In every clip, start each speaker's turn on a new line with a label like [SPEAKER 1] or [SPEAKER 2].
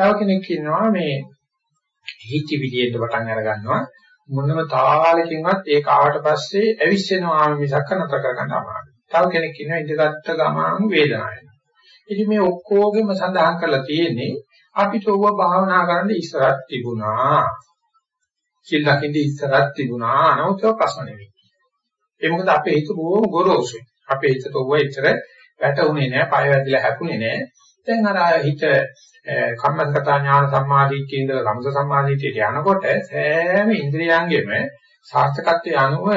[SPEAKER 1] තව කෙනෙක් ඉන්නවා මේ හිච්චි විදියට පටන් අර ගන්නවා මොනම තාලකින්වත් ඒක ආවට පස්සේ ඇවිස්සෙනවා මිසක් නතර කරගන්න අමාරුයි. තව කෙනෙක් ඉන්නවා ඉඳගත්ත ගමන් වේදනාවක්. ඉතින් මේ ඔක්කොගෙම සඳහන් කරලා තියෙන්නේ අපිට ඕව භාවනා කරන්න ඉස්සරහක් තිබුණා. සිල් ලකින්ද ඉස්සරහක් තිබුණා. නමුත් ඒක ප්‍රශ්න නෙවෙයි. ඒ මොකද අපේ හිත බොහොම ගොරෝසුයි. අපේ හිතට ඕව ඉතර වැටුනේ නැහැ, පය වැදිලා හැපුනේ නැහැ. දැන් අර හිත කම්මස්කතා ඥාන සම්මාදිට්ඨිය ඉඳලා රමස සම්මාදිට්ඨියට යනකොට සෑම ඉන්ද්‍රියයන්ගෙම සාර්ථකත්වයේ අනුව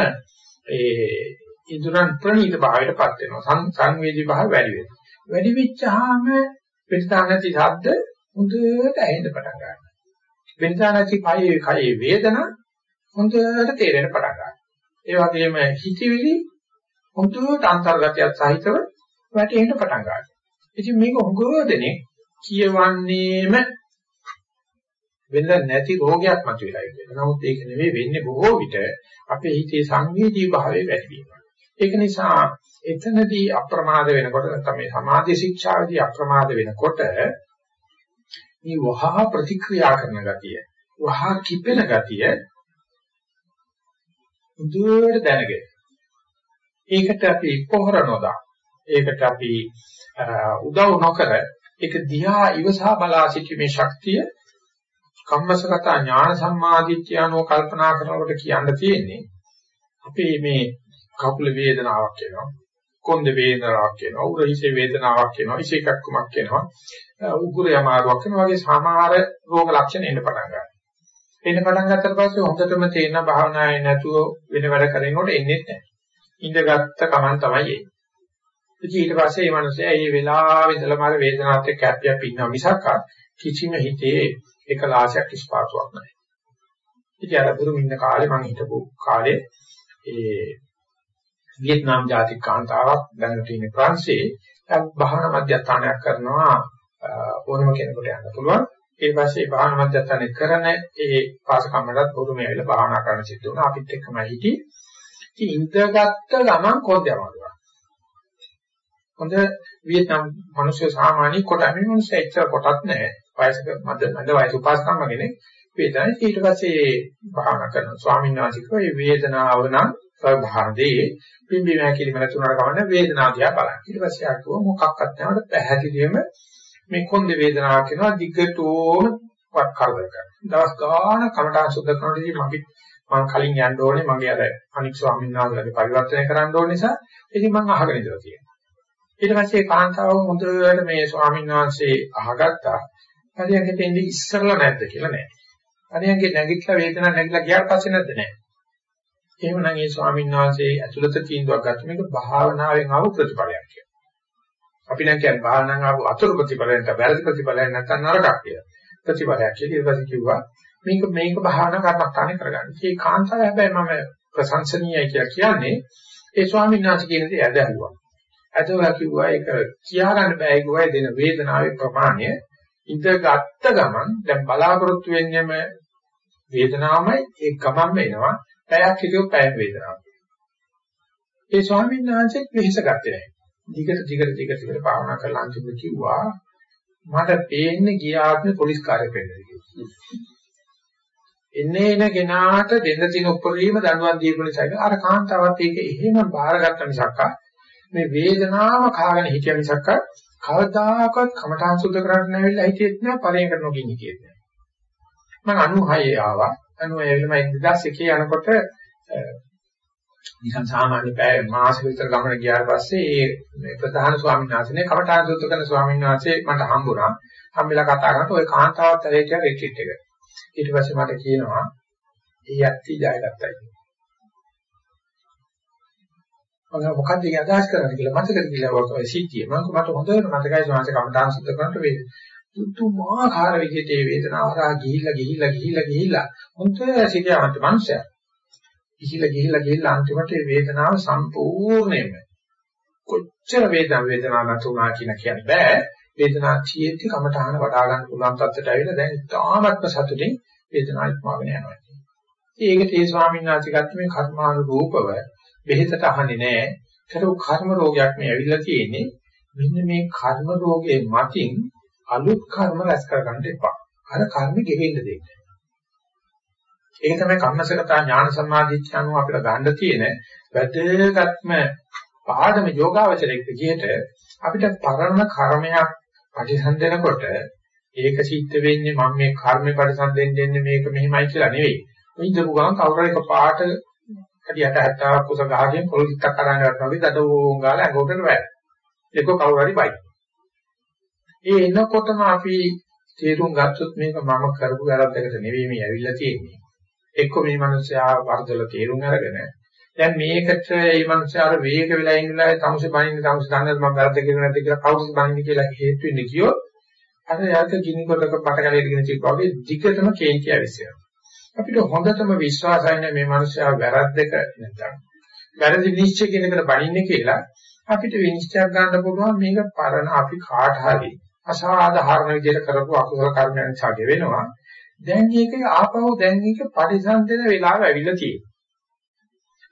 [SPEAKER 1] ඒ ඉන්ද්‍රයන් ප්‍රණීත භාවයටපත් වෙනවා. සංවේදී භාවය වැඩි වෙනවා. වැඩි වෙච්චාම පිටානති ශබ්ද හොඳට ඇහෙන්න පටන් ගන්නවා. පිටානති කයේ කයේ වේදනා හොඳට තේරෙන්න පටන් ගන්නවා. ඒ වගේම හිතවිලි හොඳට අන්තර්ගතයත් සහිතව වැටෙන්න පටන් ගන්නවා. ඉතින් මේක හොගෝදෙනේ කියවන්නේම වෙන නැති රෝගයක් මතුවලා ඉන්නේ. නමුත් ඒක නෙවෙයි වෙන්නේ බොහෝ විට අපේ හිතේ සංවේදී භාවය වැඩි වීම. ඒක නිසා එතනදී අප්‍රමාද වෙනකොට නැත්නම් මේ සමාධි ශික්ෂාවේදී අප්‍රමාද වෙනකොට මේ වහා ප්‍රතික්‍රියා කරන ගතිය, වහා කිපෙන ගතිය දුරට දැනගෙන. ඒකට අපි පොහොර නොදා, ඒකට අපි උදව් නොකර ඒක දිහා ඉවසා බලා සිටීමේ ශක්තිය කම්මසගත ඥාන සම්මාදිට්ඨියano කල්පනා කරනකොට කියන්න තියෙන්නේ අපේ මේ කකුල වේදනාවක් එනවා කොන්ද වේදනාවක් එනවා උරහිසේ වේදනාවක් එනවා ඉසේකක්කමක් එනවා උගුර යමාරුවක් එනවා වගේ සමහර රෝග ලක්ෂණ එන්න පටන් ගන්නවා. එන්න පටන් ගත්තට පස්සේ හොඳටම තේරෙන භාවනාවේ නැතුව වෙන වැඩ කරනකොට එන්නේ නැහැ. ඉඳගත්ත කමන් තමයි එන්නේ. ඉතින් ඊට පස්සේ මේ මිනිස්සයා මේ වෙලාවෙ ඉඳලා මාර වේදනාවත් එක්ක හැප්පියක් ඉන්නවා මිසක් කිසිම හිතේ එකලාශයක් ඉස්පාසුවක් නැහැ. ඉතින් අර බුරුම ඉන්න කාලේ මම හිටපු කාලේ ඒ වියට්නාම් ජාතික කාන්තාවක් දැනට ඉන්නේ ප්‍රංශේ භාවනා මධ්‍යස්ථානයක් කරනවා ඕනම කෙනෙකුට යන්න පුළුවන්. ඊට පස්සේ භාවනා මධ්‍යස්ථානය කරන ඒ පාසකම්මලත් බුරුමේ ඇවිල්ලා භාවනා කරන්න සිද්ධ වුණා. අපිත් එක්කම හිටි. ඉතින් ඉඳගත්ත ගමන් කොන්දේම හොඳ වියට්නාම් මිනිස්සු සාමාන්‍ය කොට මේ මිනිස්සු එච්චර කොටත් නැහැ. වයසක මද මද වයස උපාසකම් වගේනේ වේදනාවේ ඊට පස්සේ භාවනා කරන ස්වාමීන් වහන්සේ කිව්වා මේ වේදනාව නම් ස්වභාවදී පිම්බි මෑකිලි මල තුනකට කවන්න වේදනාව දිහා බලන්න. ඊට පස්සේ ආකෝ මොකක්වත් නැවට පැහැදිලිවම මේ කොන්ද වේදනාවක් වෙනවා දිගටම වත් කරදර කරනවා. දවස් ගාන කමඨා සුද්ධ කරනකොට මගේ මම කලින් යන්න ඕනේ මගේ අර අනික් ස්වාමීන් වහන්සේලාගේ පරිවර්තනය කරන්න ඕන නිසා ඉතින් මම අහගෙන ඉඳලා තියෙනවා. ඊට පස්සේ කාන්තාව හොඳට මේ ස්වාමීන් වහන්සේ අහගත්තා. හරියට එන්නේ ඉස්සරලා නැද්ද කියලා නෑ. හරියන්ගේ නැගිටලා වේදනාවක් නැගිටලා ගියාට පස්සේ නැද්ද නෑ. එහෙමනම් ඒ ස්වාමීන් වහන්සේ ඇතුළත තීන්දුවක් ගත්ත මේක භාවනාවෙන් ආව ප්‍රතිඵලයක් කියලා. අපි නම් කියන්නේ භාවනාවෙන් ආව අතුරු ප්‍රතිඵලයක් නැත්නම් වැරදි ප්‍රතිඵලයක් නැත්නම් නරකක් කියලා. ප්‍රතිඵලයක් කියලා ඊට පස්සේ කිව්වා මේක මේක භාවනා කර්මස්ථානේ කරගන්න. මේ කාන්තාව හැබැයි මම ප්‍රශංසනීයයි කියලා කියන්නේ ඒ ස්වාමීන් වහන්සේ කියන දේ ඇදහුවා. ඇදලා කිව්වා ඒක කියා ගන්න බෑ කිව්වා දෙන වේදනාවේ ප්‍රමාණය ඉඳගත්ත ගමන් දැන් බලාපොරොත්තු වෙන්නේම වේදනාවමයි ඒ ගමන්ම එනවා. පැයක් හිටියොත් පැය වේදනාවක්. ඒ ස්වාමීන් වහන්සේත් වෙහෙස ගත්තේ නැහැ. දිගට දිගට දිගට දිගට භාවනා කරලා අන්තිමට කිව්වා මට පේන්නේ ගියාත්මේ පොලිස් කාර්යයක් වෙන්නේ කියලා. එන්නේ එන කෙනාට දෙන්න තියෙන උපරිම දඬුවම් දීපු නිසා අර කාන්තාවත් ඒක එහෙම බාරගත්ත මිසක්කා මේ වේදනාව කාගෙන හිටිය මිසක් කවදාකවත් කමඨාන් සුද්ධ කරන්න නැවිලා හිටියෙත් නෑ පරේකට නොගින් හිටියෙත් නෑ. මම 96 ආවා. 96 වෙලම 2001 යනකොට නිකන් සාමාන්‍ය පැය මාසෙක විතර ගමන ගියාට පස්සේ මේ ප්‍රධාන ස්වාමීන් වහන්සේනේ කමඨාන් සුද්ධ කරන ස්වාමීන් වහන්සේ මට හම්බුණා. හම්බෙලා කතා කරනකොට ওই කාන්තාවත් ඇරේ කියන රිට්‍රීට් එක. ඊට පස්සේ මට කියනවා ඒ යක්ටි ජයගත්තයි මම මොකද්ද ඒ අදහස් කරන්නේ කියලා මතකද කියලා ඔය සිද්ධිය. මම මට හොඳට මතකයි සමාජ කමදාන් සුද්ධ කරනට වේ තුතුමාකාර විදිහට ඒ වේදනාව හරහා ගිහිල්ලා ගිහිල්ලා ගිහිල්ලා ගිහිල්ලා හොඳ සිටියවන්ත මනුස්සයා. ගිහිල්ලා ගිහිල්ලා ගිහිල්ලා අන්තිමට ඒ වේදනාව සම්පූර්ණයෙන්ම කොච්චර වේදනාව වේදනාවක් නැතුණා කියන කියන්නේ බෑ. වේදනාව තියෙද්දි කමටහන වඩා ගන්න පුළුවන් තත්ත්වයට ඇවිල්ලා දැන් තාමත්ම සතුටින් වේදනාව ඉක්මවගෙන යනවා. ඒකට ඒ ස්වාමීන් වහන්සේ ගත්ත මේ කර්මානුරූපව බෙහෙතට අහන්නේ නැහැ. ඒක කර්ම රෝගයක් මේ ඇවිල්ලා තියෙන්නේ. මෙන්න මේ කර්ම රෝගයේ මතින් අලුත් කර්ම රැස් කරගන්න එපා. අර කර්ම ගෙවෙන්න දෙන්න. ඒක තමයි කම්මසගතා ඥාන සම්මාදිට්ඨිය අනුව අපිට ගන්න තියෙන වැදගත්ම පාදම යෝගාවචරයේ විදිහට අපිට පරණ කර්මයක් පරිසම්දෙනකොට ඒක සිද්ධ වෙන්නේ මම මේ කර්මේ පරිසම්දෙන්න දෙන්නේ මේක මෙහිමයි කියලා නෙවෙයි. ඉඳපු ගමන් කවුරු එක පාට කඩියට හැටාවක් කුස ගහගෙන පොල් ටිකක් අරන් ගන්නවා වගේ දඩෝම් ගාලා ඇඟකට වැය. ඒක කවුරු හරි බයි. ඒ එනකොටම අපි තේරුම් ගත්තොත් මේක මම කරපු වැරද්දකට නෙවෙයි මේ ඇවිල්ලා තියෙන්නේ. එක්ක මේ මිනිස්සයා වර්ධල තේරුම් අරගෙන දැන් මේකට මේ මිනිස්සයාට වේග වෙලා ඉන්නලා තමුසේ බණින්න තමුසේ දන්නද මම වැරද්ද කියලා නැද්ද කියලා කවුරුත් බණින්න කියලා හේතු වෙන්නේ කියෝ අර යාක ගිනි කොටක බටකලෙට ගෙන තිබ්බා වගේ දිගටම කේන්ති ඇවිස්සෙනවා. අපිට හොඳටම විශ්වාසයි මේ මිනිස්සයා වැරද්දක නැත්නම් වැරදි නිශ්චය කෙනෙකුට බණින්නේ කියලා අපිට විනිශ්චය ගන්න පුළුවන් මේක පරණ අපි කාට හරි අසාධාරණ විදිහට කරපු අකුසල කර්මයන් නිසා ගෙවෙනවා. දැන් මේක ආපහු දැන් මේක පරිසම්පදන වෙලාව ඇවිල්ලා තියෙනවා.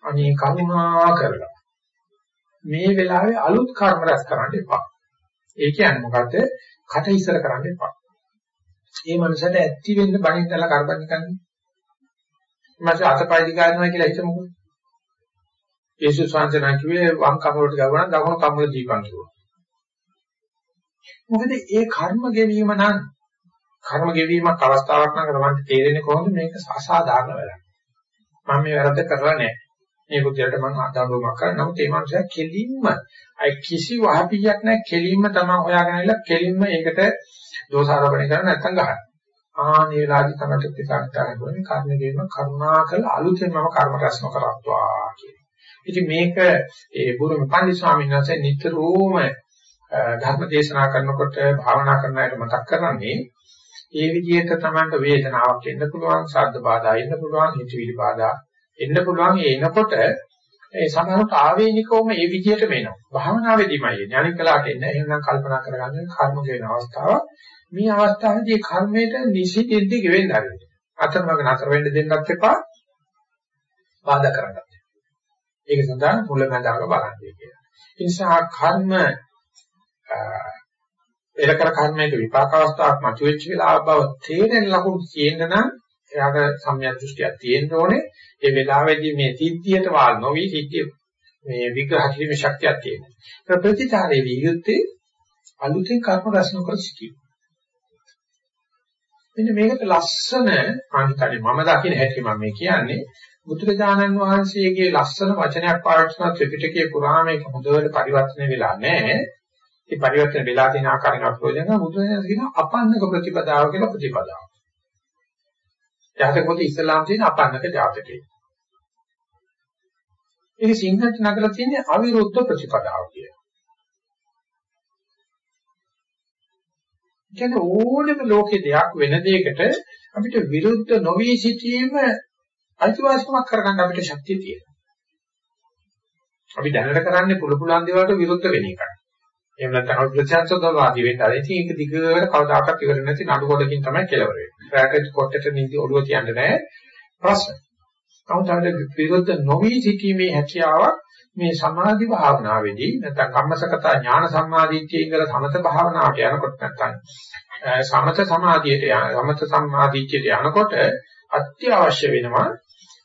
[SPEAKER 1] අනේ කරුණා කරලා මේ වෙලාවේ අලුත් කර්ම රැස් කරන්න එපා. ඒ කියන්නේ මොකද්ද? කට ඉස්සර කරන්න එපා. මේ මනසට ඇත්ති වෙන්න බණින් කරලා කරපන්න කන්නේ. මාස අතපය දිගානවා කියලා හිතමුකෝ. යේසුස් වහන්සේ නම් කිව්වේ වම් කම වලට ගවන දකුණු කම වල දීපන් කිව්වා. මොකද ඒ කර්ම ගෙවීම නම් කර්ම ගෙවීමක් අවස්ථාවක් නම් තමයි තේරෙන්නේ කොහොමද මේක අසාධාරණ වෙලා. මම මේ වැරද්ද කරලා නැහැ. මේ බුද්ධයට මම ආදම්බමක් කරා. නමුත් ඒ මනුස්සයා කෙලින්ම අයි කිසි වහපියක් නැහැ. කෙලින්ම තමයි හොයාගෙන ඉල්ල කෙලින්ම ඒකට දෝෂාරෝපණය කරන නැත්තම් ගහන. ආනේ වෙලාවදී තමයි ප්‍රතිසංස්කාර කරන්නේ කර්ම ගෙවීම කරුණාකර අලුතෙන් මම කර්ම රැස් නොකරත්වා කියන්නේ. ඉතින් මේක ඒ බුරුම පන්දි ස්වාමීන් වහන්සේ නිතරම ධර්ම දේශනා කරනකොට භාවනා කරන අයට මතක් කරන්නේ ඒ විදිහට තමයි වේදනාවක් එන්න පුළුවන්, ශබ්ද බාධා එන්න පුළුවන්, හිතවිලි බාධා එන්න පුළුවන්. ඒ එනකොට ඒ සමහරට ආවේනිකවම ඒ විදිහටම එනවා. භාවනාවේදීමයි එන්නේ. අනික කලකට එන්නේ. එහෙනම් කල්පනා කරගන්න කර්ම කියන අවස්ථාව. මේ අවස්ථාවේදී කර්මයට නිසිතෙද්දි ගෙවෙන්න හරියට. අතරමඟ නතර වෙන්න දෙන්නත් එපා. බාධා කරන්නත්. ඒක සඳහා මුලමඳාක බලන්නේ කියලා. ඒ නිසා කර්ම පෙරකර කර්මයක විපාක අවස්ථාවක් මතුවෙච්ච වෙලාව බව තේරෙන ලකුණු තියෙන නම් එයාට සම්‍යක් දෘෂ්ටියක් තියෙන්න ඕනේ. ඒ වෙලාවේදී මේ සිද්ධියට වාල් නොවි සිද්ධිය මේ විග්‍රහ කිරීමේ ශක්තියක් තියෙනවා. ඒ ප්‍රතිචාරයේ වියුත්තේ අලුතෙන් කර්ම රැස් නොකර සිටීම. මෙන්න මේකට ලස්සන අන්තරේ මම දකින්න හැටි මම මේ කියන්නේ බුදුරජාණන් වහන්සේගේ ලස්සන වචනයක් පාවිච්චි කරන ත්‍රිපිටකයේ පුරාම ඒක හොඳට පරිවර්තනය වෙලා නැහැ. ඒ පරිවර්තන වෙලා තියෙන ආකාරයෙන් අප්‍රයෝජන බුදුරජාණන් කියන අපන්නක ප්‍රතිපදාව කියලා ප්‍රතිපදාව. ජාතක පොතේ ඉස්ලාම් තියෙන අපන්නක ජාතකේ. ඒක සිංහලට නගලා තියෙන්නේ අවිරුද්ධ ප්‍රතිපදාව කියලා. කියන්නේ ඕනෙම ලෝකේ දෙයක් වෙන දෙයකට අපිට විරුද්ධ නොවි සිටීම අයිතිවාසිකමක් කරගන්න අපිට ශක්තිය තියෙනවා. අපි දැනට කරන්නේ පුළු පුළුවන් දේවල්ට විරුද්ධ වෙන එකයි. එහෙම නැත්නම් අපි ප්‍රත්‍යක්ෂතාවාදී වෙන්න ආරයි. ඉතින් ඒක දිගට කවදාකවත් ඉවර නැති නඩු කොටකින් තමයි කෙලවර වෙන්නේ. රැකට් කොටට නිදි ඔළුව තියන්නේ නැහැ. ප්‍රශ්න. කවදාද විරුද්ධ නොවි සිටීමේ හැකියාව මේ සමාධි භාවනාවේදී නැත්නම් කම්මසකතා ඥාන සම්මාදිට්ඨිය ඉඳලා සමත භාවනාවට යනකොට නැත්නම් සමත සමාධියට යන සමත සම්මාදිට්ඨියට යනකොට අත්‍යවශ්‍ය වෙනවා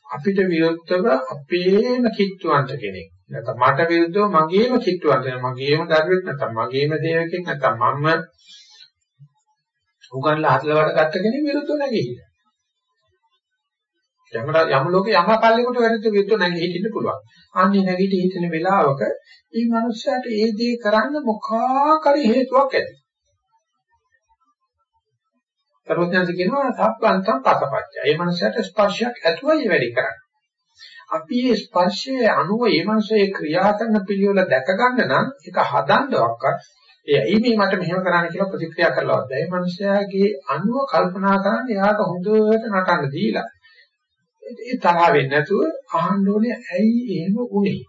[SPEAKER 1] අපිට විරුද්ධව අපේම කිට්ටුවන්ත කෙනෙක් නැත්නම් මට විරුද්ධව මගේම කිට්ටුවක් දෙන මගේම දරුවෙක් නැත්නම් මගේම දේවකෙක් නැත්නම් මම උගන්ලා හදලා වැඩ ගත්ත කෙනෙක් විරුද්ධව නැගිහිලා. යමර යම ලෝකේ යම පල්ලෙකට වැඩිට විරුද්ධව නැගිහින්න පුළුවන්. අන්නේ නැගිට හිටින වෙලාවක මේ මනුස්සයාට ඒ දේ කරන්න මොකාකාරී හේතුවක් ඇති. සර්වඥාන්සේ කියනවා සබ්බන්තම් පසපච්චය. මේ මනුස්සයාට ස්පර්ශයක් ඇතුවයි වැඩි කරන්නේ. අපි මේ ස්පර්ශයේ අනුව මේ මනසේ ක්‍රියා කරන පිළිවෙල දැක ගන්න නම් ඒක හදන්නවක්වත් ඒ ඇයි මේ මට මෙහෙම කරන්න කියලා ප්‍රතික්‍රියා කරලවත් ඒ මනුස්සයාගේ අනුව කල්පනා කරන්න එයාට හොඳට නටන්න දීලා ඒ තරහ වෙන්නේ නැතුව අහන්න ඕනේ ඇයි එහෙම වුනේ?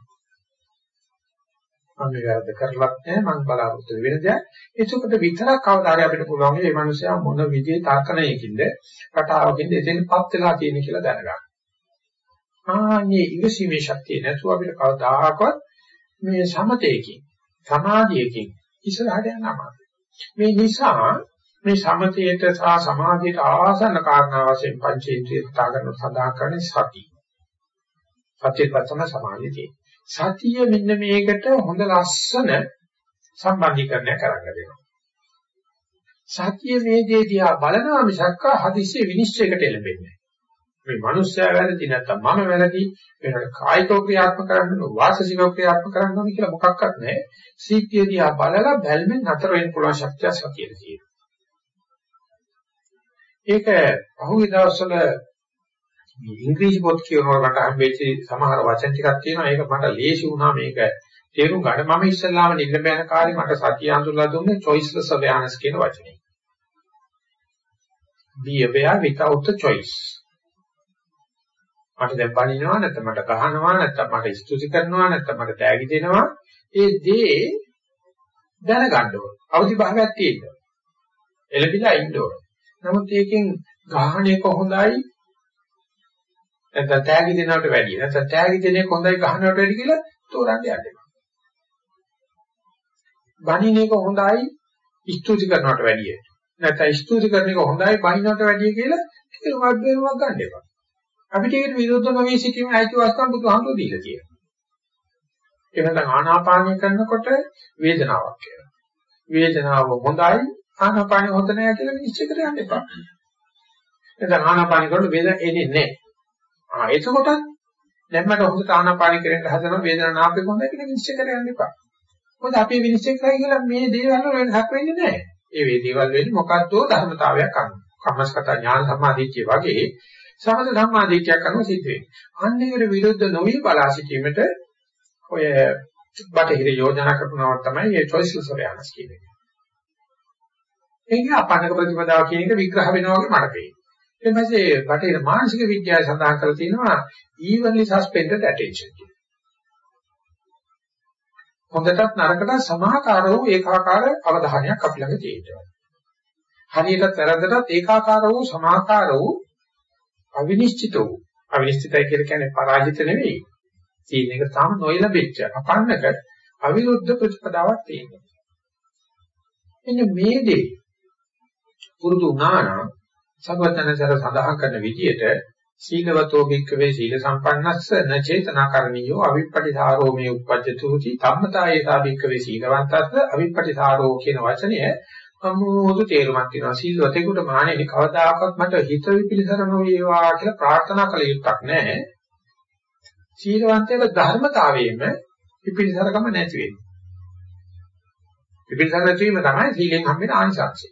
[SPEAKER 1] මම මේ වැරද්ද කරලත් නැහැ මම බලාපොරොත්තු වෙන දෙයක්. ඒකකට විතරක් කවදාද අපිට පුළුවන් මේ මනුස්සයා මොන විදිහේ තර්කණයකින්ද කතාවකින්ද එතෙන්පත් වෙලා තියෙන කියලා දැනගන්න. ආන්නේ ඉවසීමේ ශක්තිය නැතුව අපිට කවදාකවත් මේ සමතේකින් සමාධියකින් ඉස්සරහට යන්න අමාරුයි. මේ නිසා මේ සමතේට සහ සමාධියට ආසන්න කාරණා වශයෙන් පංචේන්ද්‍රිය කතා කරන සඳහන් කරන්නේ සති. සතිය පතම සමාධිය සතිය මෙන්න මේකට හොඳ ලස්සන සම්බන්ධීකරණය කරන්න දෙනවා. සතිය මේ දේ දිහා බලනවා මිසක් හදිස්සිය විනිශ්චයකට එළඹෙන්නේ මේ මිනිස්සයා වැරදි නැත්තම් මම වැරදි වෙනකට කායිකව ක්‍රියාත්මක කරන්න ඕන වාචසිකව ක්‍රියාත්මක කරන්න ඕන කියලා මොකක්වත් නැහැ. සීක්‍රිය දිහා බලලා බැල්මෙන් නතර වෙන්න පුළුවන් ශක්තිය සතියේ තියෙනවා. ඒක අහුවේ දවස්වල මේ ඉංග්‍රීසි පොත් කියනකොට මට හම්බෙච්ච සමහර වචන ටිකක් තියෙනවා. ඒක මට ලේසි වුණා මේක තේරුම් ගන්න. මම ඉස්සල්ලාම නිල්ල බෑන කාලේ මට සතිය අඳුරලා දුන්නේ choiceless awareness කියන වචනේ. be aware without a choice. මට දැන් බනිනවා නැත්නම් මට ගහනවා නැත්නම් මට ස්තුති කරනවා නැත්නම් මට තෑගි දෙනවා ඒ දේ දැනගන්න ඕන. අවදි භාවයක් තියෙන්න. එළබිලා ඉන්න ඕන. නමුත් ඒකෙන් ගහන එක හොඳයි නැත්නම් තෑගි දෙනවට වැඩිය. නැත්නම් තෑගි දෙන එක හොඳයි ගහනවට වැඩිය කියලා තෝරන්න යන්න එපා. බණින එක හොඳයි ස්තුති කරනවට වැඩිය. නැත්නම් ස්තුති කරන එක හොඳයි බණිනවට වැඩිය කියලා ඒක වගේමක් ගන්න එපා. අපිට ඒකට විරුද්ධ නොවී සිටීමේ අයිතිවාසිකම් බුදුහාමුදුරු දීලා තියෙනවා. ඒ නැත්නම් ආනාපානය කරනකොට වේදනාවක් කියලා. වේදනාව හොඳයි ආනාපානය හොඳ නැහැ කියලා නිශ්චය කර යන්න එපා. නැත්නම් ආනාපානය කරනකොට වේදනාවක් එන්නේ නැහැ. ආ එතකොට දැන් මට හොඳට ආනාපානය කරන්න හදන වේදනාවක් නාපේ හොඳයි කියලා නිශ්චය කර යන්න එපා. මොකද අපි විනිශ්චය කරයි කියලා මේ දේවල් වල වෙනසක් වෙන්නේ නැහැ. ඒ වේ දේවල් වෙන්නේ මොකද්දෝ ධර්මතාවයක් අනුව. කම්මස්කත ඥාන සමාධිච්චය වගේ සමත ධම්මාදිට්ඨියක් කරනවා සිද්ධ වෙන්නේ. අන්න ඒකට විරුද්ධ නොවි බලා සිටීමට ඔය බටහිර යෝජනා කරනවා තමයි මේ choiceless awareness කියන්නේ. ඒක අපන්නක ප්‍රතිපදාව කියන එක විග්‍රහ වෙනවා වගේ මට පේනවා. ඊට පස්සේ බටහිර මානසික විද්‍යාව සඳහන් කරලා තියෙනවා evenly suspended attention කියලා. හොඳටත් නරකටත් සමාකාර වූ ඒකාකාර අවධානයක් අපි ළඟ තියෙනවා. හරියටත් වැරද්දටත් ඒකාකාර වූ සමාකාර වූ අවිනිශ්චිත වූ අවිනිශ්චිතයි කියලා කියන්නේ පරාජිත නෙවෙයි. තියෙන එක තාම නොයලෙච්ච අපන්නක අවිරුද්ධ ප්‍රතිපදාවක් තියෙනවා. එන්න මේ දේ පුරුදු වුණා නම් සර්වඥාචර සඳහන් කරන විදිහට සීලවතෝ භික්ඛවේ සීල සම්පන්නස්ස න චේතනාකරණියෝ අවිප්පටිසාරෝ මේ උප්පජ්ජතුති ධම්මතායේ සා භික්ඛවේ සීලවන්තස්ස අවිප්පටිසාරෝ කියන වචනය අමුතු තේරුමක් තියෙනවා. සීලවතෙකුට මානෙනි කවදාකවත් මට හිත විපිලිසර නොවේවා කියලා ප්‍රාර්ථනා කළ යුත්තක් නැහැ. සීලවන්තයක ධර්මතාවයෙන්ම විපිලිසරකම නැති වෙන්නේ විපිලිසර නැති වීම තමයි සීලෙන් හම්බෙන ආනිසංසය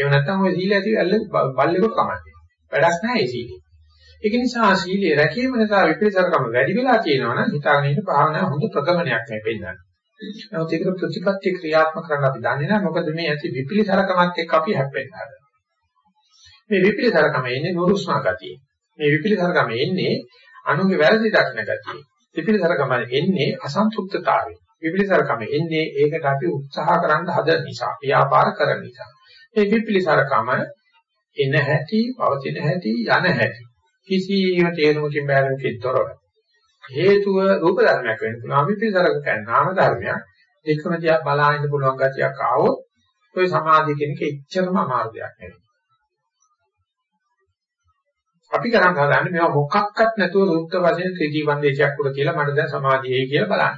[SPEAKER 1] එහෙම නැත්නම් ඔය සීල ඇති බල්ලෙකුට කමන්නේ වැඩක් නැහැ ඒ සීලේ ඒක නිසා සීලයේ රැකීම නිසා විපිලිසරකම වැඩි වෙලා තියෙනවා නම් හිතාගෙන ඉන්න භාවනාව හොඳ ප්‍රගමනයක් නේ පෙන්නන්නේ නමුත් ඒකට ප්‍රතිපත්ති ක්‍රියාත්මක කරන්න අපි දන්නේ නැහැ. මොකද මේ ඇති විපිලිසරකමත් එක්ක අපි හැප්පෙන්න හදනවා. මේ විපිලිසරකම එන්නේ නුරුස්නා ගතිය. මේ විපිලිසරකම එන්නේ අනුගේ වැරදි දක්න ගතිය. විපිලිසරකම එන්නේ අසන්තුෂ්ඨතාවය. විපිලිසරකම එන්නේ ඒකට අපි උත්සාහ කරන්න හදන නිසා, ව්‍යාපාර කරන නිසා. මේ විපිලිසරකම එන හැටි, පවතින හැටි, යන හැටි කිසියම් තේරුමකින් බැලුම්කින් තොරව හේතුව රූප ධර්මයක් වෙන්න පුළුවන්. විපිලිසරක කියන්නේ නාම ධර්මයක්. ඒකම දිහා බලාගෙන පුළුවන් ගතියක් ආවොත් ඔය සමාධිය කියන එක එච්චරම අමාරු දෙයක් නෙවෙයි. අපි කරන් හදාන්නේ මේවා මොකක්වත් නැතුව රුක්ත වශයෙන් ත්‍රිජී වන්දේශයක් උඩ කියලා මට දැන් සමාධියයි කියලා බලන්න.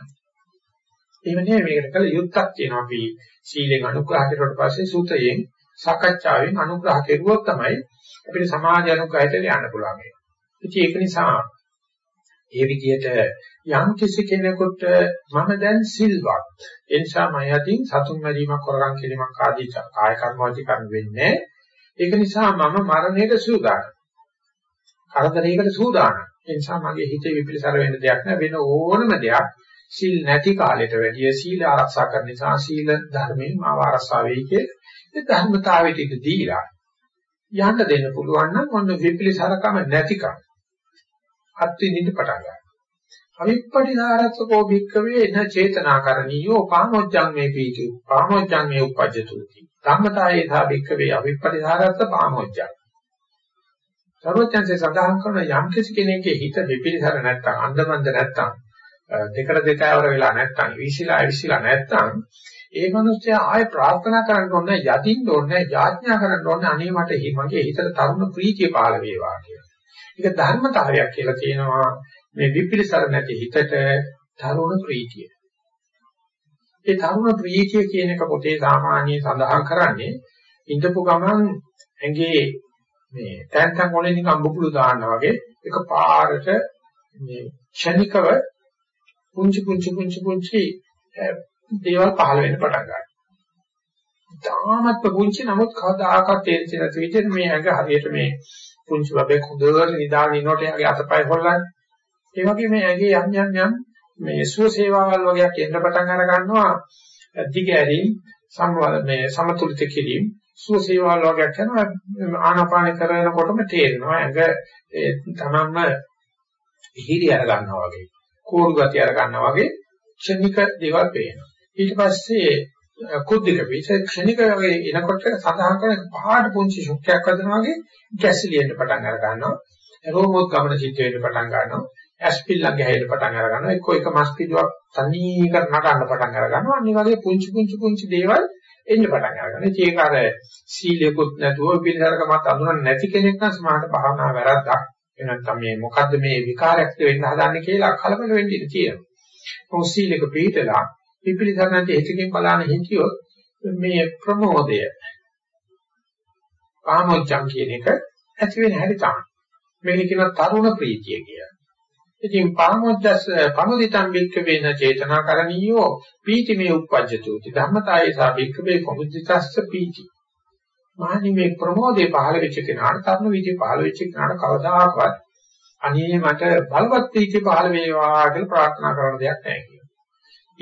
[SPEAKER 1] එහෙම නෙවෙයි මේකට කළ යුත්තක් තියෙනවා අපි සීලෙන් අනුග්‍රහ කෙරුවට පස්සේ සූත්‍රයෙන් සාකච්ඡාවෙන් අනුග්‍රහ කෙරුවොත් තමයි අපිට සමාධි අනුග්‍රහයට යන්න පුළුවන්. ඉතින් ඒක නිසා ඒ විදිහට යම් කිසි කෙනෙකුට මම දැන් සිල්වත් ඒ නිසා මම යටින් සතුන් මැරීමක් කරගන්න කිරීමක් ආදී කාය කර්මවලදී කරන්න වෙන්නේ ඒක නිසා මම මරණයට සූදානම්. කරදරයකට සූදානම්. ඒ නිසා මගේ හිතේ විපිලිසර වෙන්න දෙයක් නැහැ. වෙන ඕනම දෙයක් සීල් නැති කාලයට වැඩිය සීල ආරක්ෂා කරන නිසා සීල ධර්මයෙන් මාව ආරක්ෂා වෙයි කිය ඒ ධර්මතාවයට ඉඳ දීලා යන්න දෙන්න පුළුවන් නම් මොන විපිලිසරකම නැතිකම අත්විඳින්න පටන් ගන්නවා. අවිප්පටිසාරත්කෝ භික්කවේ න චේතනාකරණීයෝ පාමොච්ඡං මේ පීති පාමොච්ඡං මේ උපජ්ජතුති. ධම්මතායේ සා භික්කවේ අවිප්පටිසාරත්ත පාමොච්ඡං. සර්වඥන්සේ සඳහන් කරන යම් කෙනෙකුගේ හිත විපිලිසර නැත්තම් අන්ධමන්ද නැත්තම් දෙකට දෙකවර වෙලා නැත්තම් විසිලා විසිලා නැත්තම් ඒ මිනිස්සයා ආයෙ ප්‍රාර්ථනා කරන්න ඕනේ යදින්න ඕනේ යාඥා කරන්න ඕනේ අනේ මට මගේ හිතට තරුණ ප්‍රීතිය පහළ වේවා කියලා. ඒක ධර්මතාවයක් කියලා කියනවා මේ විපිලිසර නැති හිතට තරුණ ප්‍රීතිය. ඒ තරුණ ප්‍රීතිය කියන එක පොතේ සාමාන්‍ය සඳහන් කරන්නේ ඉඳපු ගමන් ඇඟේ මේ තැන් තැන් වලින් නිකන් බුබුලු දානවා වගේ එක පාරට මේ ක්ෂණිකව පුංචි පුංචි පුංචි පුංචි දේවල් පහළ වෙන්න පටන් ගන්නවා. තාමත් පුංචි නමුත් කවදාකවත් තේරෙන්නේ නැති විදිහට මේ ඇඟ හරියට මේ පුංචි බබෙක් හොඳට නිදාගෙන ඉන්නකොට එයාගේ අතපය හොල්ලන්නේ. ඒ වගේ මේ ඇඟේ යම් යම් යම් මේ සුව සේවාවල් වගේක් එන්න පටන් අර ගන්නවා. දිගෑරීම් සම්වල මේ සමතුලිත කිරීම සුව සේවාවල් වගේක් කරනවා ආනාපාන කරනකොටම තේරෙනවා ඇඟ තමන්ම හිරි අර ගන්නවා වගේ කෝරු ගතිය අර ගන්නවා වගේ ක්ෂණික දේවල් පේනවා. ඊට පස්සේ කුද්ධික පිට ක්ෂණික වගේ එනකොට සඳහන් කරන පහට පුංචි ශුක්කයක් වදනවා වගේ ගැසිලියෙන්න පටන් අර ගන්නවා. රෝමෝත් ගමන සිද්ධ වෙන්න පටන් ගන්නවා. ඇස්පිල්ලක් ගැහෙන්න පටන් අර ගන්නවා. එක්ක එක මස් පිටුවක් තනී කර නටන්න පටන් අර ගන්නවා. අනිත් වගේ පුංචි පුංචි පුංචි දේවල් එන්න පටන් ගන්නවා. ඒක අර සීලයකුත් නැතුව පිළිසරකමත් අඳුරන්නේ නැති කෙනෙක් නම් සමාහට භාවනා වැරද්දක්. එනත්තම් මේ මොකද්ද මේ විකාරයක් වෙන්න හදන්නේ කියලා කලබල වෙන්න ඉඩ තියෙනවා. මොකද සීලක පිළිතලා පිපිලිසරණට හිතකින් බලන හිතියොත් මේ ප්‍රමෝදය කාමෝච්ඡම් කියන එක ඇති වෙන හැටි තමයි. මේක කියන තරුණ ප්‍රීතිය කියලා. ඉතින් පාමොද්දස් පමුදිතම් බික්ක වේන චේතනාකරණීයෝ පීති මේ උප්පජ්ජතුති ධම්මතායේ සා බික්ක වේ පමුදිතස්ස පීති. මානි මේ ප්‍රමෝදේ පහළ වෙච්ච කෙනාට තරුණ විදිහේ පහළ වෙච්ච කෙනාට කවදාකවත් අනේ මට බලවත් ප්‍රීතිය පහළ වේවා කියලා ප්‍රාර්ථනා කරන දෙයක් නැහැ කියනවා.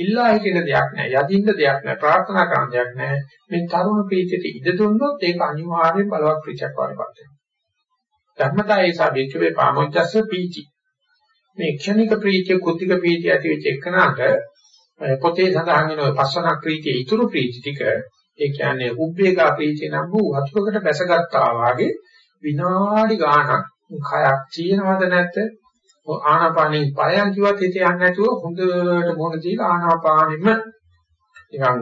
[SPEAKER 1] ඉල්ලා හිටින දෙයක් නැහැ, යදින්න දෙයක් නැහැ, ප්‍රාර්ථනා කරන දෙයක් නැහැ. මේ තරුණ ප්‍රීතියට ඉඩ දුන්නොත් ඒක අනිවාර්යෙන් බලවත් ප්‍රීතියක් වඩපත් වෙනවා. ධර්මතායේ සාභික්කවේ පාමොච්චස්ස පීති. මේ ක්ෂණික ප්‍රීතිය, කුද්ධික ප්‍රීතිය ඇති වෙච්ච එකනට පොතේ සඳහන් වෙන ඔය පස්සනක් ප්‍රීතිය, ඊතුරු ප්‍රීති ටික ඒ කියන්නේ උබ්බේගා ප්‍රීතිය නම් වූ වතුරකට බැසගත්තා වාගේ විනාඩි ගාණක් කයක් තියෙනවද නැත්ද ආනාපානෙන් පයන් කිව්වත් හිත යන්නේ නැතුව හොඳට මොන දීලා ආනාපානෙම නිකන්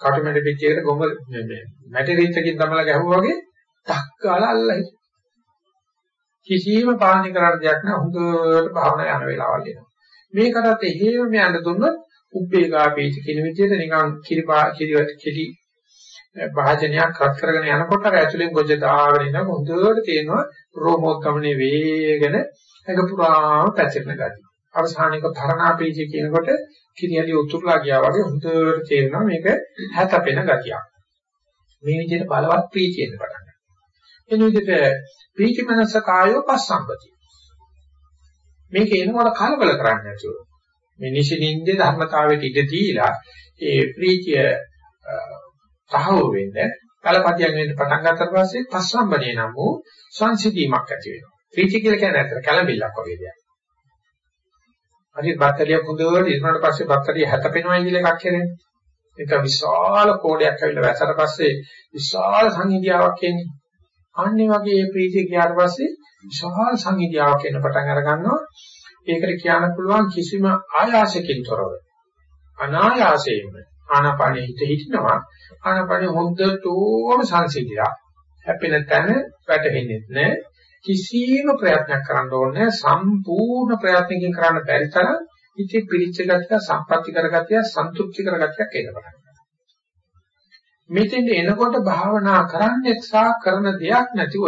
[SPEAKER 1] කටුමැඩ පිටියකට ගොම මේ මැටරිච්චකින් තමලා ගැහුවා වගේ ටක් ගාලා අල්ලයි. කිසිම පාලනය කරන්න දෙයක් නැහැ. හොඳට භාවනා යන වෙලාවල් එනවා. මේකටත් එහෙම යන්න දුන්නොත් උබ්බේගා පීති කියන විදිහට නිකන් කිරිපා කිරිවට කිරි භාජනයක් රත් කරගෙන යනකොට අර ඇතුලෙන් ගොජ දාගෙන ඉන්න හොඳට තේනවා රෝමෝත් ගමනේ වේගෙන ඒක පුරාම පැතිරෙන ගතිය. අවසානික තරණාපීජ කියනකොට කිරියලි උතුරලා ගියා වගේ හොඳට තේරෙනවා මේක හැතපෙන ගතියක්. මේ විදිහට බලවත් ප්‍රීතියෙන් පටන් ගන්නවා. එන විදිහට ප්‍රීති මනස කායෝ පස්සම්පති. මේක එනකොට කලබල කරන්නේ නැතුව මේ නිසින්ින්ද ධර්මතාවයට ඉඳ දීලා ඒ ප්‍රීතිය තහවුරු වෙන්න කලපතියක් වෙන්න පටන් ගන්නත් පස්සේ පස්සම්බනේ නම් වූ සංසිධීමක් ඇති වෙනවා. ප්‍රීති කියලා කියන්නේ අතර කලබිල්ලක් වගේ දෙයක්. හරියට බත්තරිය හොඳට ඉස්සරහට පස්සේ බත්තරිය හැතපෙනවා කියලා එකක් කියන්නේ. ඒක විශාල කෝඩයක් ඇවිල්ලා වැසට පස්සේ විශාල සංහිඳියාවක් එන්නේ. අන්නේ වගේ මේ ප්‍රීතිය ගියාට පස්සේ විශාල සංහිඳියාවක් එන්න පටන් අර ගන්නවා. ඒකට කියන්න පුළුවන් කිසිම ආයාසකින් තොරව අනායාසයෙන්ම ආනාපානෙ හිත හිටිනවා ආනාපානෙ හොඳටම සංසිඳියා හැපෙන තැන වැටෙන්නේ නැහැ කිසිම ප්‍රයත්නයක් කරන්න ඕනේ සම්පූර්ණ ප්‍රයත්නකින් කරන්න බැරි තරම් ඉති පිළිච්ච ගතිය සම්පත්‍ති කරගතිය සන්තුෂ්ටි කරගතියක් එන්න පටන් ගන්නවා. මෙතෙන් එනකොට භාවනා කරන්නේ සා කරන දෙයක් නැතුව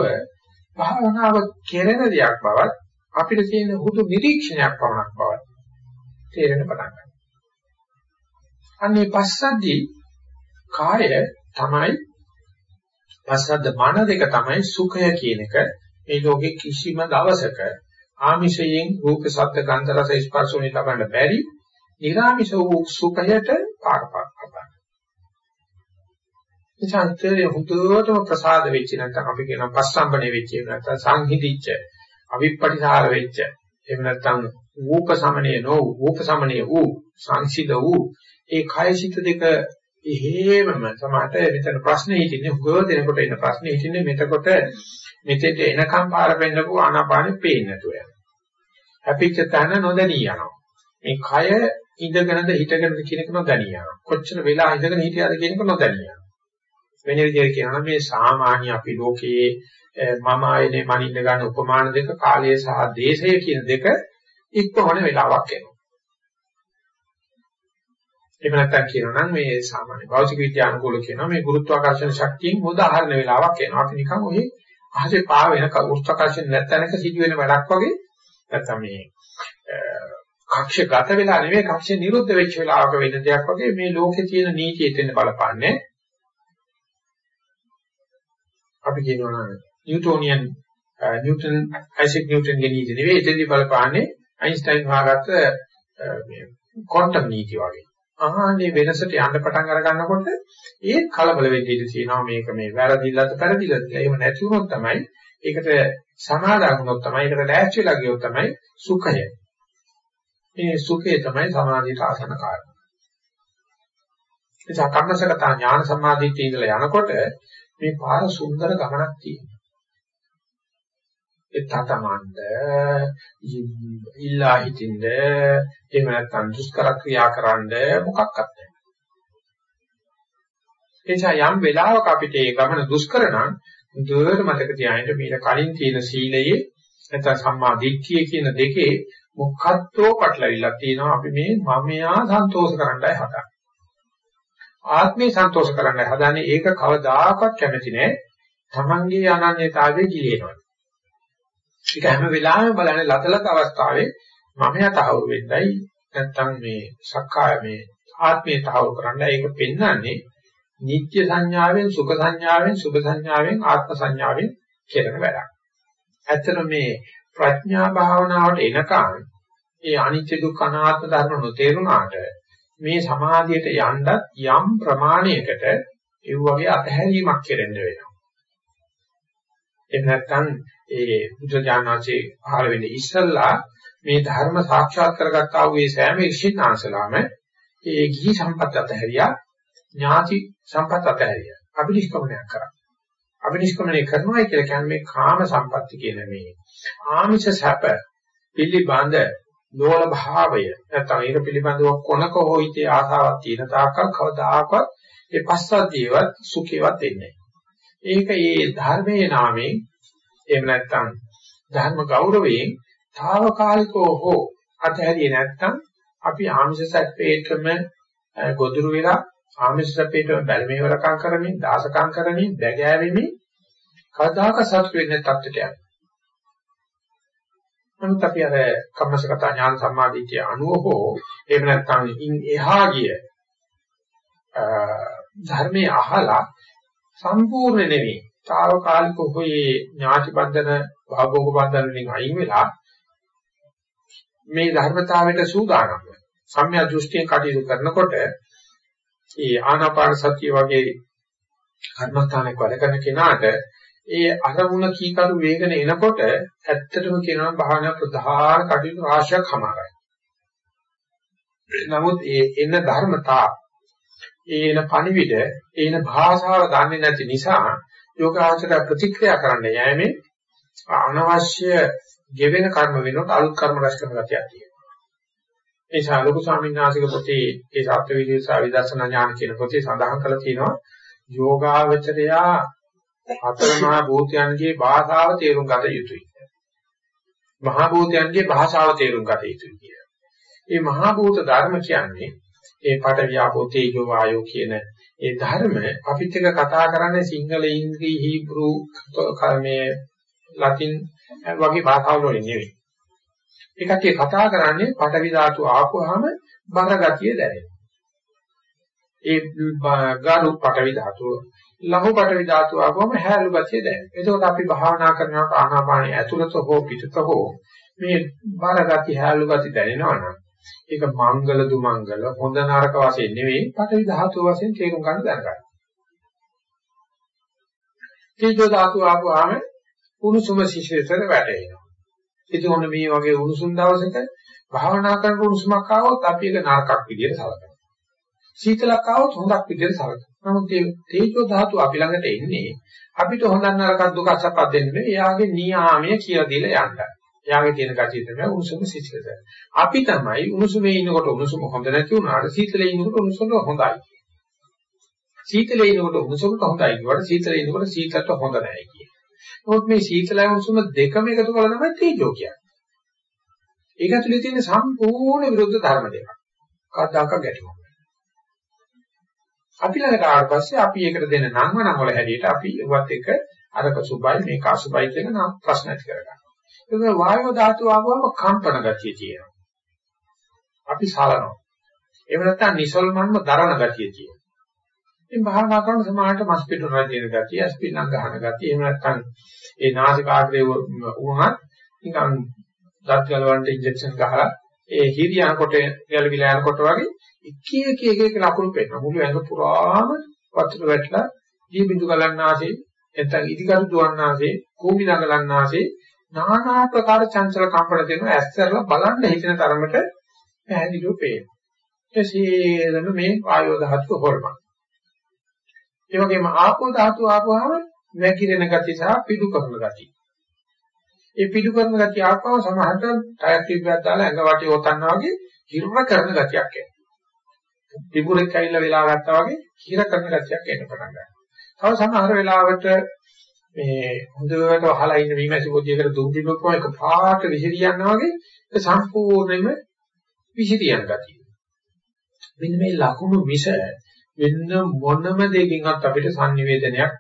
[SPEAKER 1] භාවනාව කෙරෙන දෙයක් බවත් අපිට තියෙන හුදු නිරීක්ෂණයක් පමණක් බවත් තේරෙන පටන් ගන්නවා. අන්නේ පස්සද්දී කාය තමයි පස්සද්ද මන දෙක තමයි සුඛය කියන එක මේ ලෝකේ කිසිම දවසක ආමිෂයෙන් රූප ශබ්ද ගන්ධ රස ස්පර්ශ වලින් ලබන්න බැරි නිර්ආමිෂ වූ සුඛයට පාරපත් කරගන්න. ඉතින්තරේ හුදුවටම ප්‍රසාද වෙච්ච නැත්නම් අපි කියන පස්සම්බනේ වෙච්ච නැත්නම් සංහිදිච්ච අවිප්පටිසාර වෙච්ච එහෙම නැත්නම් රූප සමනය නො රූප සමනය වූ සංසිද වූ ඒ කය සිත දෙක එහෙමම සමහරට මෙතන ප්‍රශ්නේ හිටින්නේ හුඟව දෙනකොට එන ප්‍රශ්නේ හිටින්නේ මෙතකොට මෙතෙට එනකම් පාර වෙන්නකෝ ආනාපානෙ පේන්නේ නැතුව යනවා. හැපිච්ච තැන නොදැනී යනවා. මේ කය ඉඳගෙනද හිටගෙනද කියන එක නොදැනියා. කොච්චර වෙලා ඉඳගෙන හිටියද කියන එක නොදැනියා. වෙන විදිහට කියනවා මේ සාමාන්‍ය අපි ලෝකයේ මම ආයනේ මනින්න ගන්න උපමාන දෙක කාලය සහ දේශය කියන දෙක ඉක්මවන වෙලාවක් එනවා. එහෙම නැත්නම් කියනවා නම් මේ සාමාන්‍ය භෞතික විද්‍යානුකූල කියනවා මේ ගුරුත්වාකර්ෂණ ශක්තියෙන් උදාහරණ වෙලාවක් එනවා. අපි නිකන් ඔය අහසේ පා වෙන ගුරුත්වාකර්ෂණ නැත්නම්ක සිදුවෙන වැඩක් වගේ නැත්නම් මේ කක්ෂගත වෙලා නෙවෙයි කක්ෂ නිරුද්ධ වෙච්ච වෙලාවක වෙන දෙයක් වගේ මේ ලෝකේ තියෙන නීතියට එන්න බලපන්නේ. අපි කියනවා නිව්ටෝනියන් නිව්ටන් අයිසෙක් නිව්ටන්ගේ නීති නෙවෙයි එතෙන්දී බලපාන්නේ අයින්ස්ටයින් හොයාගත්ත මේ ක්වොන්ටම් නීති වගේ. ආහනේ වෙනසට යන්න පටන් අර ගන්නකොට ඒ කලබල වෙන්න ඉඩ තියෙනවා මේක මේ වැරදිලද පෙරදිලද කියලා. එහෙම නැති වුණොත් තමයි ඒකට සමාදම් වුණොත් තමයි ඒකට ලෑස්ති වෙලා ගියොත් තමයි සුඛය. මේ සුඛය තමයි සමාධියට ආසන කාරණා. එතකොට කම්මසගත ඥාන සමාධියට ඉඳලා යනකොට මේ පාර සුන්දර ගමනක් තියෙනවා. ඒ තතමන්ද ඉල්ලා හිටින්ද එහෙම නැත්නම් දුෂ්කර ක්‍රියා කරන්න මොකක්වත් නැහැ. එනිසා යම් වෙලාවක අපිට ඒ ගමන දුෂ්කර නම් දුර මතක තියාගන්න මේක කලින් තියෙන සීලයේ නැත්නම් සම්මා දිට්ඨිය කියන දෙකේ මොකක්දෝ පටලවිලා තියෙනවා අපි මේ මමයා සන්තෝෂ කරන්නයි හදන්නේ. ආත්මේ සන්තෝෂ කරන්නයි හදන්නේ ඒක කවදාකවත් කැමති නෑ. තමන්ගේ අනන්‍යතාවයේ ගිලිනවා. ඒක හැම වෙලාවෙම බලන්නේ ලතලක අවස්ථාවේ මම යතහවුරු වෙන්නයි නැත්තම් මේ සක්කාය මේ ආත්මේ තහවුරු කරන්න ඒක පෙන්වන්නේ නිත්‍ය සංඥාවෙන් සුඛ සංඥාවෙන් සුභ සංඥාවෙන් ආත්ම සංඥාවෙන් කියන වැඩක්. ඇත්තට මේ ප්‍රඥා භාවනාවට එනකන් ඒ අනිත්‍ය දුක්ඛ අනාත්ම ධර්ම නොතේරුණාට මේ සමාධියට යන්නත් යම් ප්‍රමාණයකට ඒ වගේ අතහැරීමක් කෙරෙන්න වෙනවා. එහෙම නැත්නම් ඒ බුදුජානනාචේ පහළ වෙන්නේ ඉස්සල්ලා මේ ධර්ම සාක්ෂාත් කරගත්තා වූ ඒ සෑම ඉෂිනාංශලාම ඒ ගිහි සම්පත් අතහැරියා ඥාති සම්පත් අතහැරියා. අභිනිෂ්ක්‍මණයක් කරා. අභිනිෂ්ක්‍මණය කරනවා කියලා කියන්නේ මේ කාම සම්පatti කියන මේ ආමිෂ සැප පිළිබඳ නෝල භාවය. නැත්නම් ඒක පිළිබඳව කොනක හොයිතේ ආසාවක් තියෙන තාක්කල් කවදාකවත් ඒ පස්සද්ධියවත් සුඛේවත් එන්නේ ඒක ඒ ධර්මයේ නාමයෙන් එහෙම නැත්නම් ධර්ම ගෞරවයෙන් తాවකාලිකව හෝ අතහැරියේ නැත්නම් අපි ආමිෂ සැපේටම ගොදුරු වෙලා ආමිෂ සැපේටම බැලමේවරකම් කරමින් දාසකම් කරමින් බැගෑවෙමින් කවදාක සතුට වෙන්නේ තත්ත්වයට යනවා. නමුත් අපි අර කම්මසගත ඥාන සම්මාදිටිය අනුව හෝ එහෙම නැත්නම් ඉන් එහා ගිය ධර්මයේ අහලා සම්පූර්ණ නෙවෙයි. తాවකාලික හොයේ ඥාති බන්ධන භාභෝග බන්ධන වලින් අයින් වෙලා මේ ධර්මතාවයට සූදානම් වෙනවා. සම්‍යක් දෘෂ්ටියෙන් කටයුතු කරනකොට ඒ ආනාපාන සතිය වගේ කර්මස්ථානයක් වැඩ කරන කෙනාට ඒ අරමුණ කීකරු වේගන එනකොට ඇත්තටම කියනවා භාවනා ප්‍රධාන කටයුතු රාශියක් හමාරයි. නමුත් ඒ එන ධර්මතා ඒන පණිවිඩ ඒන භාෂාව දන්නේ නැති නිසා යෝගාචර ප්‍රතික්‍රියා කරන්න යෑමේ අනවශ්‍ය ගෙවෙන කර්ම වෙනකොට අලුත් කර්ම රැස් කරන ගතියක් තියෙනවා. ඒ නිසා ලොකු ස්වාමීන් වහන්සේගේ පොතේ ඒ සත්‍ය විදේශා විදර්ශනා ඥාන කියන පොතේ සඳහන් කරලා තියෙනවා යෝගාවචරයා අතරමහා භූතයන්ගේ භාෂාව තේරුම් ගත යුතුයි. මහා භූතයන්ගේ භාෂාව තේරුම් ගත යුතුයි කියලා. මේ මහා භූත ධර්ම කියන්නේ ඒ පට වියාපෝ තේජෝ වායෝ කියන ඒ ධර්ම අපිත් එක්ක කතා කරන්නේ සිංහල ඉංග්‍රීසි හීබ්‍රු කර්මයේ ලතින් වගේ භාෂාවල වලින් නෙවෙයි. ඒකට කතා කරන්නේ පටවි ධාතු ආපුවාම බර ගතිය දැනෙනවා. ඒ ගාරු පටවි ධාතුව ලඝු පටවි ධාතුව ආපුවම හැලු ගතිය දැනෙනවා. එතකොට අපි භාවනා කරනකොට ආනාපානිය ඇතුළත හෝ පිටත හෝ මේ බර ගතිය හැලු ගතිය දැනෙනවා නම් ඒක මංගල දුමංගල හොඳ නරක වශයෙන් නෙවෙයි පටවි ධාතු වශයෙන් තේරුම් ගන්න දරගන්න. තීජෝ ධාතු ආපුවාම උණුසුම සිසිලතර වැටෙනවා. ඉතින් ඔන්න මේ වගේ උණුසුම් දවසක භාවනා කරන උණුසුමක් ආවොත් අපි ඒක නරකක් විදියට සලකනවා. සීතලක් ආවොත් හොඳක් විදියට සලකනවා. නමුත් මේ තේජෝ ධාතු අපි ළඟට එන්නේ අපිට හොඳ නරකක් දුක සපක් දෙන්නේ එයාගේ නියාමයේ කියලා දීලා යන්න. එයාගේ තියෙන gatiය තමයි උණුසුම සිසිලස. අපි තමයි උණුසුමේ ඉන්නකොට උණුසුම හොඳ නැති වුණාට සීතලේ ඉන්නකොට උණුසුම හොඳයි. සීතලේ ඉන්නකොට උණුසුමට හොඳයි කියවට සීතලේ ඉන්නකොට සීතලට හොඳ නැහැ කියේ. නමුත් මේ සීතල උණුසුම දෙකම එකතු කරලා තමයි තේජෝ කියන්නේ. ඒක ඇතුලේ තියෙන සම්පූර්ණ විරුද්ධ ධර්ම දෙකක්. කද්දාක ගැටුමක්. අපි ළඟට ආවට පස්සේ අපි ඒකට දෙන නම් වනම් වල හැටියට අපි ඒවත් එක අරක සුබයි මේක අසුබයි කියලා නම් ප්‍රශ්න ඇති කරගන්නවා. ඒක වායව ධාතුව ආවම කම්පන ගතිය තියෙනවා. අපි සලනවා. එහෙම නැත්නම් නිසල්මන්ම දරණ ගතිය තියෙනවා. ඉතින් භාවනා කරන සමාහට මස් පිටුනා තියෙන ගතිය, ස්පින්නම් ගහන ගතිය, එහෙම නැත්නම් ඒ නාසිකාග්‍රේ වුණත් නිකන් දත් ගලවන්න ඉන්ජෙක්ෂන් ගහලා ඒ හිරියනකොට ගැලවිලා යනකොට වගේ එක එක එක එක ලකුණු පෙන්නන මුළු ඇඟ පුරාම වතුර වැටලා දී බිඳු ගලන්නාසේ නැත්නම් ඉදිකටු දුවන්නාසේ කූඹි දඟලන්නාසේ নাනා ආකාර චංචල කම්පන දෙන ඇස්තරලා බලන්න හිතෙන තරමට පැහැදිලිව පේනවා. ඒ සියලුම මේ වායෝ ධාතු හොරමන්. ඒ වගේම ආපෝ ධාතු ආපුවාම නැකිරෙන ගති සහ පිදු කරන ගති. ඒ පිදු කරන ගති ආපව සමහරට ටයර් ටිප්යක් දාලා ඇඟ වටේ ඔතන්නා වගේ කිර කරන ගතියක් එනවා. තිබුරෙක් ඇවිල්ලා වෙලා ගත්තා වගේ කිර කරන ගතියක් එන්න පටන් ගන්නවා. තව සමහර වෙලාවට මේ හොඳට වහලා ඉන්න මීමැසි පොදියකට දුම් දීපුවම එක පාට විසිරියනවා වගේ ඒක සම්පූර්ණයෙන්ම විසිරියන ගතිය. මෙන්න මේ ලකුණු මිස වෙන මොනම දෙයකින්වත් අපිට sannivedanayak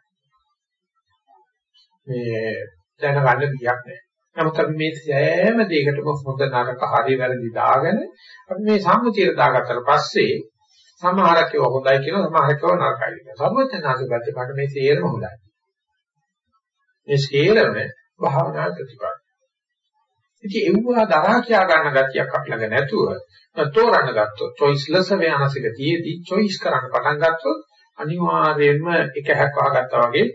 [SPEAKER 1] මේ දැනගන්න විදියක් නැහැ. නමුත් අපි මේ සෑම දෙයකටම හොඳ නරක හරි වැරදි දාගෙන අපි මේ සම්මුතියට දාගත්තට පස්සේ සමහරක් ඒවා හොඳයි කියනවා සමහරක් ඒවා නරකයි කියනවා. සර්වඥාන්සේ පැත්තට මේ තේරෙම හොඳයි. මේ සේරම භාවනා ප්‍රතිපද. ඉතින් ඒවා දරා කියා ගන්න ගැතියක් අපි ළඟ නැතුව තෝරන්න ගත්තොත් choiceless වෙනසක තියේදී choice කරන්න පටන් ගත්තොත් අනිවාර්යයෙන්ම එක හැක් වහගත්තා වගේ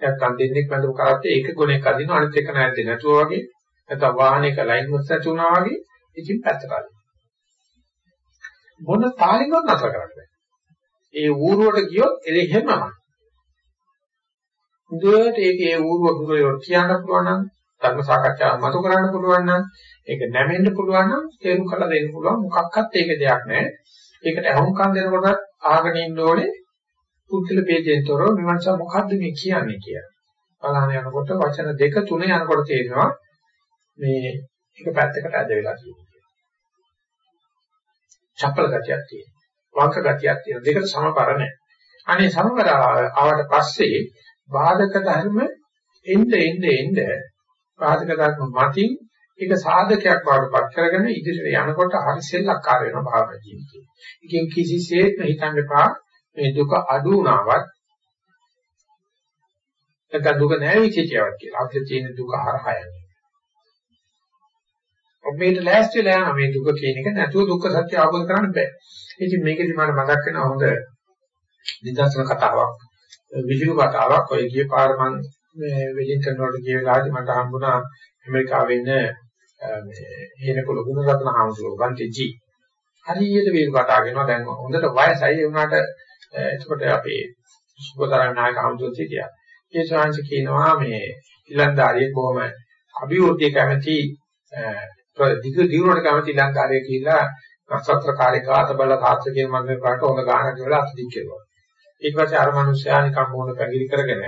[SPEAKER 1] නැත්නම් දෙන්නෙක් වැඳපු කරත්තේ ඒක ගුණයක් අදින අනිත් එක නැද්ද නැතුව වගේ නැත්නම් වාහනයක ලයින් මොස් නැති වුණා වගේ ඉතින් පැත්තට අදින මොන තාලෙන්වත් නතර කරන්න බෑ ඒ ඌරුවට ගියොත් එලෙහෙමම හොඳට ඒකේ ඌරුව දුරේ කියන්න පුළුවන් නම් ධර්ම සාකච්ඡාව මතු කරන්න පුළුවන් නම් ඒක නැමෙන්න පුළුවන් නම් තේරුම් කරලා දෙන්න පුළුවන් මොකක්වත් ඒක දෙයක් නැහැ. ඒකට අහුම්කම් දෙනකොට ආගෙන ඉන්න ඕනේ පුද්ගල ભેදයෙන්තරෝ මෙවන්ස මොකද්ද මේ කියන්නේ කියලා. බලහන යනකොට වචන දෙක තුන යනකොට තේරෙනවා මේ එක පැත්තකට ඇද වෙලා තියෙනවා. චපල ගතියක් තියෙනවා. වංක ගතියක් තියෙනවා. දෙකට සමබර නැහැ. අනේ සමබර ආවට පස්සේ බාධක ධර්ම එන්න එන්න එන්න බාධක ධර්ම මතින් ඒක සාධකයක් වඩපත් කරගෙන ඉදිරියට යනකොට හරි සෙල්ලක්කාර වෙනවා භාවනා ජීවිතේ. එකෙන් කිසිසේත්ම හිතන්න එපා මේ දුක අඩු වුණාවත් නැත්නම් දුක නැහැ විචේතියක් කියලා. අපිට තියෙන දුක හරහා යන්නේ. ඔබේට ලෑස්තිලා යන මේ දුක කියන එක නැතුව දුක්ඛ සත්‍ය අවබෝධ කරගන්න බෑ. ඉතින් මේකෙදි මට මතක් වෙන හොඳ නිදර්ශන කතාවක් විහිළු කතාවක් ඔය ගිය පාර මම මේ වෙලින්ටන් වලට ගිය වෙලාවදී මට හම්බුණා ඇමරිකාවේ ඉන්න මේ හේනකොළ ගුණරත්න හාමුදුරුවෝ බන්තිජි. හරියට වේල් කතා කරනවා දැන් හොඳට වයසයි ඒ වුණාට එතකොට අපේ සුබතරණ නායක හාමුදුරුවෝ හිටියා. ඒ ශාංශ කියනවා මේ ඉලන්දාරියෙක් බොහොම අභිවෘද්ධිය කැමති දිග දිනුවට කැමති ඉලන්දාරියෙක් කියලා නක්ෂත්‍ර කාර්යකාත බල තාත්‍ර කියන මගේ පාට හොඳ ගානක් කියලා අත්දික් කෙරුවා. ඊට පස්සේ අර මිනිස්සයා නිකන් මොන පැගිලි කරගෙන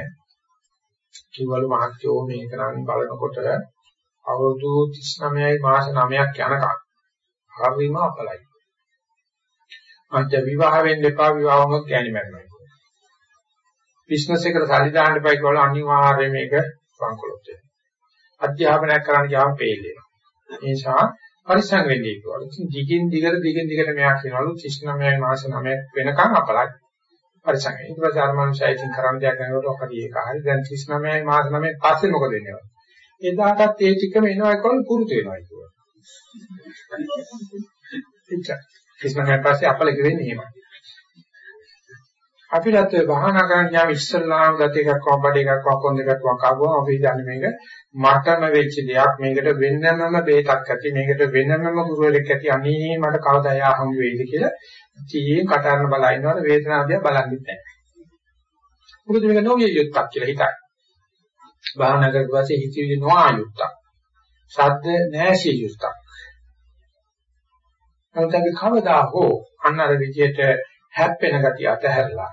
[SPEAKER 1] කිව්වලු මහත්යෝ මේක නම් බලනකොට අවුරුදු 39යි මාස 9ක් යනකම් හරිම අපලයි. අන්ත විවාහ වෙන්න එපා විවාහ වුණොත් ගෑණි මැරෙනවා. බිස්නස් එකට සල්ලි දාන්න එපා කියලා අනිවාර්යයෙන් මේක වංකොලොත් වෙනවා. අධ්‍යාපනයක් කරන්න ගියාම ෆේල් වෙනවා. ඒ නිසා පරිස්සම් වෙන්න ඕනේ. ඉතින් දිගින් දිගට දිගින් දිගට මෙයා කියනවලු 39යි මාස 9ක් වෙනකම් අපලයි. පරිසංගය. ඊට පස්සේ අර මනුස්සයා ඉතින් කරන්න දෙයක් නැවත හරි ඒක හරි දැන් 39යි මාස 9 පස්සේ මොකද වෙන්නේ? එදාටත් ඒ ටිකම එනවා එක්කම පුරුදු වෙනවා කියලා. එච්චර. 39න් පස්සේ අපල ගෙවෙන්නේ එහෙමයි. අපිටත් වහනා කරන්න යාම ඉස්සල්ලාම ගත එකක් වම් බඩ එකක් වම් කොන් දෙකක් වම් කාගුවම අපි දන්නේ මේක මටම වෙච්ච දෙයක් මේකට වෙනමම බේතක් ඇති මේකට වෙනමම ගුරුවරයෙක් ඇති අනේ මට කවදා යා හම්බ වෙයිද කියලා තීයෙන් කටහරන බලා ඉන්නවනේ වේදනාව දිහා බලන්නේ නැහැ. මොකද මේක නොවිය යුක්තක් කියලා හිතයි. භාවනා කරලා පස්සේ හිතවිලි නොආ යුක්තක්. ශබ්ද නැසිය යුක්තක්. නමුත් අපි කවදා හෝ අන්න අර විදියට හැප්පෙන ගතිය අතහැරලා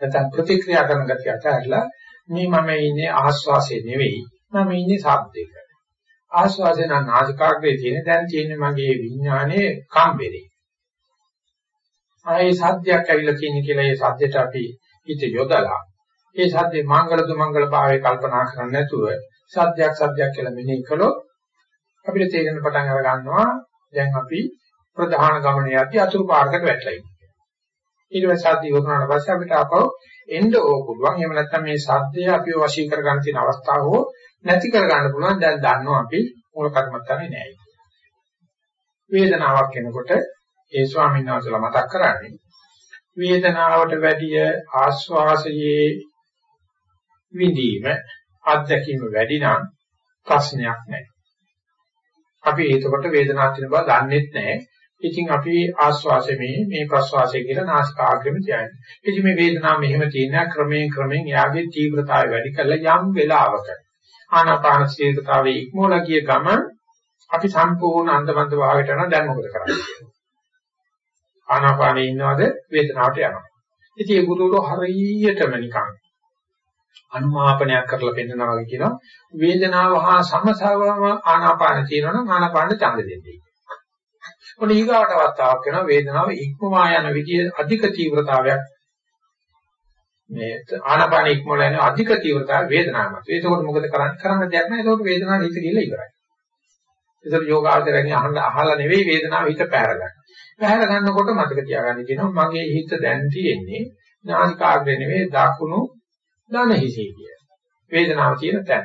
[SPEAKER 1] නැත්නම් ප්‍රතික්‍රියා කරන ගතිය අතහැරලා මේ මම ඉන්නේ ආස්වාසේ නෙවෙයි මම ඉන්නේ ශබ්දයක. ආස්වාසේ නම් නාසිකාග්‍රේ තියෙන දැන් තියෙන්නේ මගේ විඥානයේ කම්බෙරේ. ආයේ සද්දයක් ඇවිල්ලා තියෙන කියලා ඒ සද්දෙට අපි හිත යොදලා ඒ සද්දේ මංගල දුමංගල භාවයේ කල්පනා කරන්නේ නැතුව සද්දයක් සද්දයක් කියලා මෙනෙහි කළොත් අපිට තේරෙන පටන් අර ගන්නවා දැන් අපි ප්‍රධාන ගමනේ යද්දී අතුරු පාරකට වැටලා ඉන්නේ. ඊට පස්සේ සද්ද ඉවරනාට පස්සේ අපිට ආපහු එන්න ඕක පුළුවන්. එහෙම නැත්නම් මේ සද්දය අපිව වශී කර ගන්න තියෙන අවස්ථාව හෝ නැති කර ගන්න පුළුවන්. දැන් දන්නවා අපි මූල කර්මත්තානේ නෑ. වේදනාවක් එනකොට ඒ ස්වාමීන් වහන්සේලා මතක් කරන්නේ වේදනාවට වැඩිය ආස්වාසයේ විඳීම අත්දැකීම වැඩි නම් ප්‍රශ්නයක් නැහැ. අපි ඒකකොට වේදනාවක් තියෙන බව දන්නෙත් නැහැ. ඉතින් අපි ආස්වාසය මේ මේ ප්‍රස්වාසය කියලා නාසිකාග්‍රෙම තියන්නේ. ඉතින් මේ වේදනාව මෙහෙම තියෙන ක්‍රමයෙන් ක්‍රමයෙන් යාගේ තීව්‍රතාවය වැඩි කරලා යම් වෙලාවක ආනාපාන ශීලතාවයේ ඉක්මෝලා ගිය ගමන් අපි සම්පූර්ණ අන්දමන්ද භාවයට යනවා දැන් මොකද කරන්නේ? ආනාපානේ ඉන්නවද වේදනාවට යනවා. ඉතින් ඒ ගුරුවරු හරියටම නිකන් අනුමාපනයක් කරලා පෙන්නනවා වගේ කියනවා වේදනාව හා සමසවම ආනාපාන තියෙනවනම් ආනාපාන ඡන්ද දෙන්නේ. ඔන්න ඊගාවට වතාවක් වෙනවා වේදනාව ඉක්මවා යන විදිය අධික තීව්‍රතාවයක් මේ ආනාපාන ඉක්මවල යන අධික තීව්‍රතාව වේදනාවක්. ඒකකොට මොකද කරන්නේ? කරන්න දෙයක් නැහැ. ඒකකොට වේදනාව හිත ගිහලා ඉවරයි. ඒසර යෝගාචරයෙන් අහන්න අහලා නෙවෙයි වේදනාව හිත පැහැරගන්න. පැහැර ගන්නකොට මතක තියාගන්න කියනවා මගේ හිත දැන් තියෙන්නේ නාසිකාග්‍රේ නෙවෙයි දකුණු දන හිසේ කිය. වේදනාව තියෙන තැන.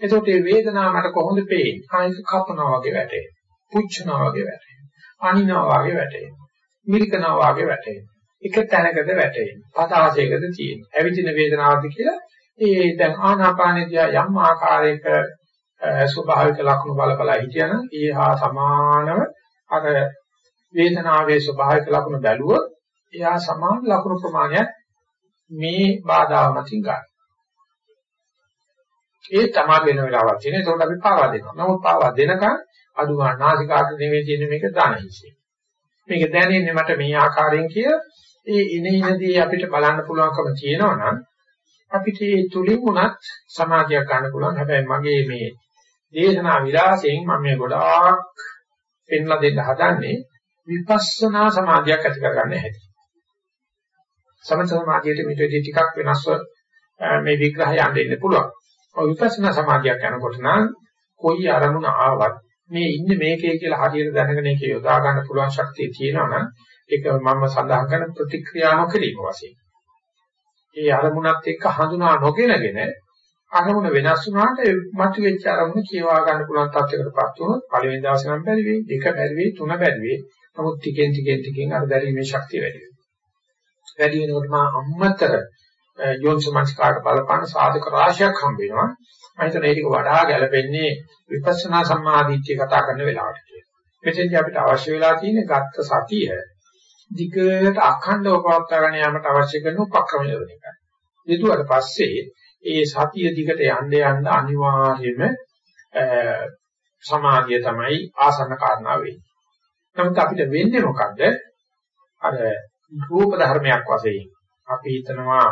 [SPEAKER 1] එතකොට මේ වේදනාව මට කොහොමද පේන්නේ? ආයෙත් කපනවා වගේ වැටේ. පුච්චනවා වගේ වැටේ. අනිනවා වගේ වැටේ. මිරිකනවා වගේ වැටේ. එක තැනකද වැටේ. පතාසයකද තියෙන්නේ. ඇවිදින වේදනාවද කියලා ඒ දැන් ආනාපානදී යම් ආකාරයක ස්වභාවික ලක්ෂණ බල බල හිටියනම් ඒ හා සමානව අර වේදනාවේ ස්වභාවික ලක්ෂණ බැලුවොත් එයා සමාන ලක්ෂණ ප්‍රමාණයක් මේ බාධාව මතින් ගන්න. ඒ තමයි වෙන වෙලාවක් තියෙන. ඒකට අපි පාවා දෙනවා. නමුත් පාවා දෙනකන් අඩු ගන්න නාසිකාග්‍ර නෙවෙයි තියෙන්නේ මේක දානහිසේ. මේක දැනෙන්නේ මට මේ ආකාරයෙන් කිය ඒ ඉනිනදී අපිට බලන්න පුළුවන්කම තියෙනවා නම් අපිට ඒ තුලින් උනත් සමාධියක් ගන්න පුළුවන්. හැබැයි මගේ මේ දේශනා විලාසයෙන් මම මේ ගොඩාක් පෙන්ලා දෙන්න හදන්නේ විපස්සනා සමාධියක් ඇති කරගන්න හැටි. සමථ සමාධියට මෙතෙදි ටිකක් වෙනස්ව මේ විග්‍රහය යන්න ඉන්න පුළුවන්. ඔය විපස්සනා සමාධියක් යනකොට නම් කොයි අරමුණ ආවත් මේ ඉන්නේ මේකේ කියලා හරියට දැනගෙන ඒක යොදා ගන්න පුළුවන් ශක්තිය තියෙනවා නම් ඒක මම සඳහන් කරන ප්‍රතික්‍රියා නොකිරීම වශයෙන්. ඒ අරමුණත් එක්ක හඳුනා නොගෙනගෙන අරමුණ වෙනස් වුණාට මතුවෙච්ච අරමුණ කියවා ගන්න පුළුවන් තත්යකටපත් වුණොත් පළවෙනි දවසේ නම් බැරි වෙයි, දෙක බැරි වෙයි, තුන බැරි වෙයි. නමුත් ටිකෙන් ටිකෙන් ටිකෙන් අර දැරීමේ ශක්තිය වැඩි වෙනවා. වැඩි වෙනකොට මා අම්මතර යෝනිසමස්කාරට බලපාන සාධක රාශියක් හම්බ වෙනවා. මම හිතන්නේ ඒක වඩා ගැළපෙන්නේ විපස්සනා සම්මාදිට්ඨිය කතා කරන වෙලාවට කියලා. මෙතෙන්දී අපිට අවශ්‍ය වෙලා තියෙන්නේ ගත්ත සතිය දිගට අඛණ්ඩව පවත්වා ගන්න යාමට අවශ්‍ය කරන උපක්‍රම යොදන එකයි. ඊටුවට පස්සේ ඒ සතිය දිගට යන්න යන්න අනිවාර්යයෙන්ම සමාධිය තමයි ආසන්න කාරණා වෙන්නේ. නමුත් අපිට වෙන්නේ මොකද්ද? අර රූප ධර්මයක් වශයෙන් අපි හිතනවා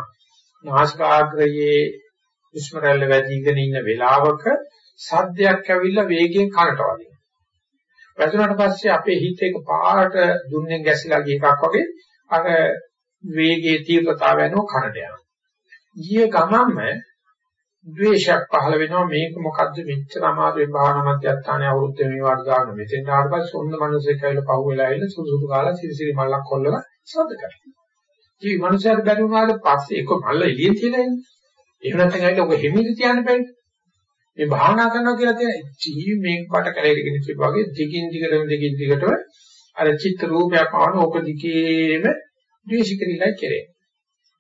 [SPEAKER 1] නාසිකාග්‍රයේ විස්මරල්ල වැඩිගෙන ඉන්න වෙලාවක සද්දයක් ඇවිල්ලා වේගයෙන් කනට වදිනවා. වැදුනට පස්සේ අපේ හිත එක පාට දුන්නෙන් ගැසිලා ගිය එකක් වගේ අර වේගයේ තීව්‍රතාවය යනවා කනට යනවා. ගිය ගමන්ම ද්වේෂයක් පහළ වෙනවා මේක මොකද්ද මෙච්චර අමාරුවෙන් භාවනා මධ්‍යස්ථානයේ අවුරුද්ද මේ වාර ගන්න මෙතෙන් ආවට පස්සේ ඔන්න මිනිස්සෙක් ඇවිල්ලා පහුවෙලා ඇවිල්ලා සුදු සුදු කාලා සිරිසිරි මල්ලක් කොල්ලලා සද්ද කරනවා. ජී මනුස්සයාට බැරි වුණාට පස්සේ එක මල්ල එළියෙන් තියලා ඉන්නේ. එහෙම නැත්නම් ඇවිල්ලා ඔක හිමිද තියන්න බැහැ. මේ භාවනා කරනවා කියලා තියෙන ජී මේක පාට කරේගෙන ඉච්ච වගේ දිගින් දිගටම දිගින් දිගටම අර චිත්ත රූපයක් වවන ඕක දිගේම ද්වේෂිකරිලා කෙරේ.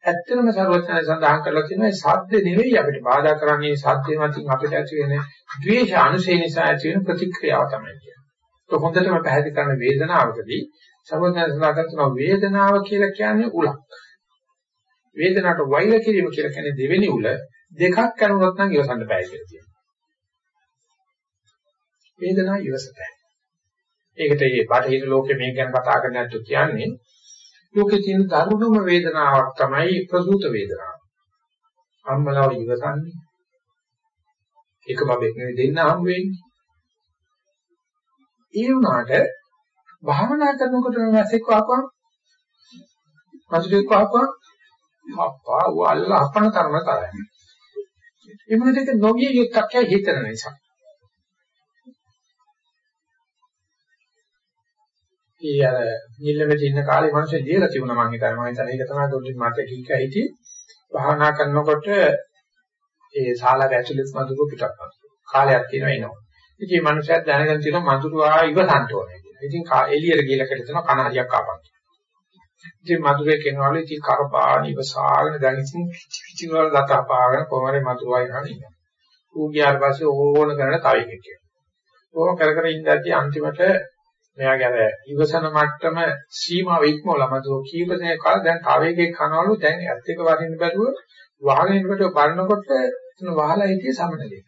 [SPEAKER 1] ඇත්තම සර්වඥය සඳහන් කරලා තියෙනවා සද්ද නෙවෙයි අපිට බාධා කරන්නේ සද්දේ මතින් අපිට ඇති වෙන ද්වේෂ අනුසය නිසා ඇති වෙන ප්‍රතික්‍රියාව තමයි කියන්නේ. ඒක හොඳටම පැහැදිලි කරන වේදනාවකදී සර්වඥය සඳහන් කරනවා වේදනාව කියලා කියන්නේ උලක්. වේදනාවට වෛර කිරීම කියලා කියන්නේ දෙවෙනි උල දෙකක් කරනොත් නම් ඉවසන්න බෑ කියලා කියනවා. වේදනාව ඉවසතයි. ඒකට මේ බටහිර ලෝකේ මේක ගැන කතා කරන්න නැත්තු කියන්නේ ලෝකේ තියෙන දරුණුම වේදනාවක් තමයි ප්‍රසූත වේදනාව. අම්මලාව ඉවසන්නේ. ඒක බබෙක් නෙවෙයි දෙන්න හම් වෙන්නේ. ඒ වුණාට භාවනා කරනකොට මැසෙක් වහපන් මසුරෙක් වහපන් අප්පා වල්ල අපන තරම තරයි. ඒ මොකද ඒක නොවිය යුක්තක් හිතන නිසා. ඒ අර නිල්ලමෙ ඉන්න කාලේ මනුස්සය ජීලා තිබුණා මං හිතන්නේ. මං හිතන්නේ ඒක තමයි දුොටින් මාත් කීක හිටි භාවනා කරනකොට ඒ ශාලාව ඇතුළේ මදුරු පිටක් කාලයක් තියෙනවා එනවා. ඉතින් මේ මනුස්සයා දැනගෙන තියෙනවා මදුරු ආව ඉවසන්ට ඕනේ කියලා. ඉතින් එළියට ගිහලා කරලා කනාරියක් ආපන් ඉතින් මදුරේ කෙනවලු ඉතින් කරපාන ඉවසාගෙන දැන් ඉතින් කිචි කිචි වල දත අපාගෙන කොහමරි මදුරවයි හරිනවා ඌ ගියාට පස්සේ ඕන කරන තව එකක් කියනවා ඕක කර කර ඉඳද්දී අන්තිමට මෙයාගේ අර ඉවසන මට්ටම සීමාව ඉක්මවලා මතෝ කීප දෙනෙක් කාල දැන් තව එකෙක් කනවලු. දැන් ඇත්ත එක වදින්න බැලුව වහගෙන ඉන්නකොට බලනකොට එතන වහලා හිටියේ සමනලෙක්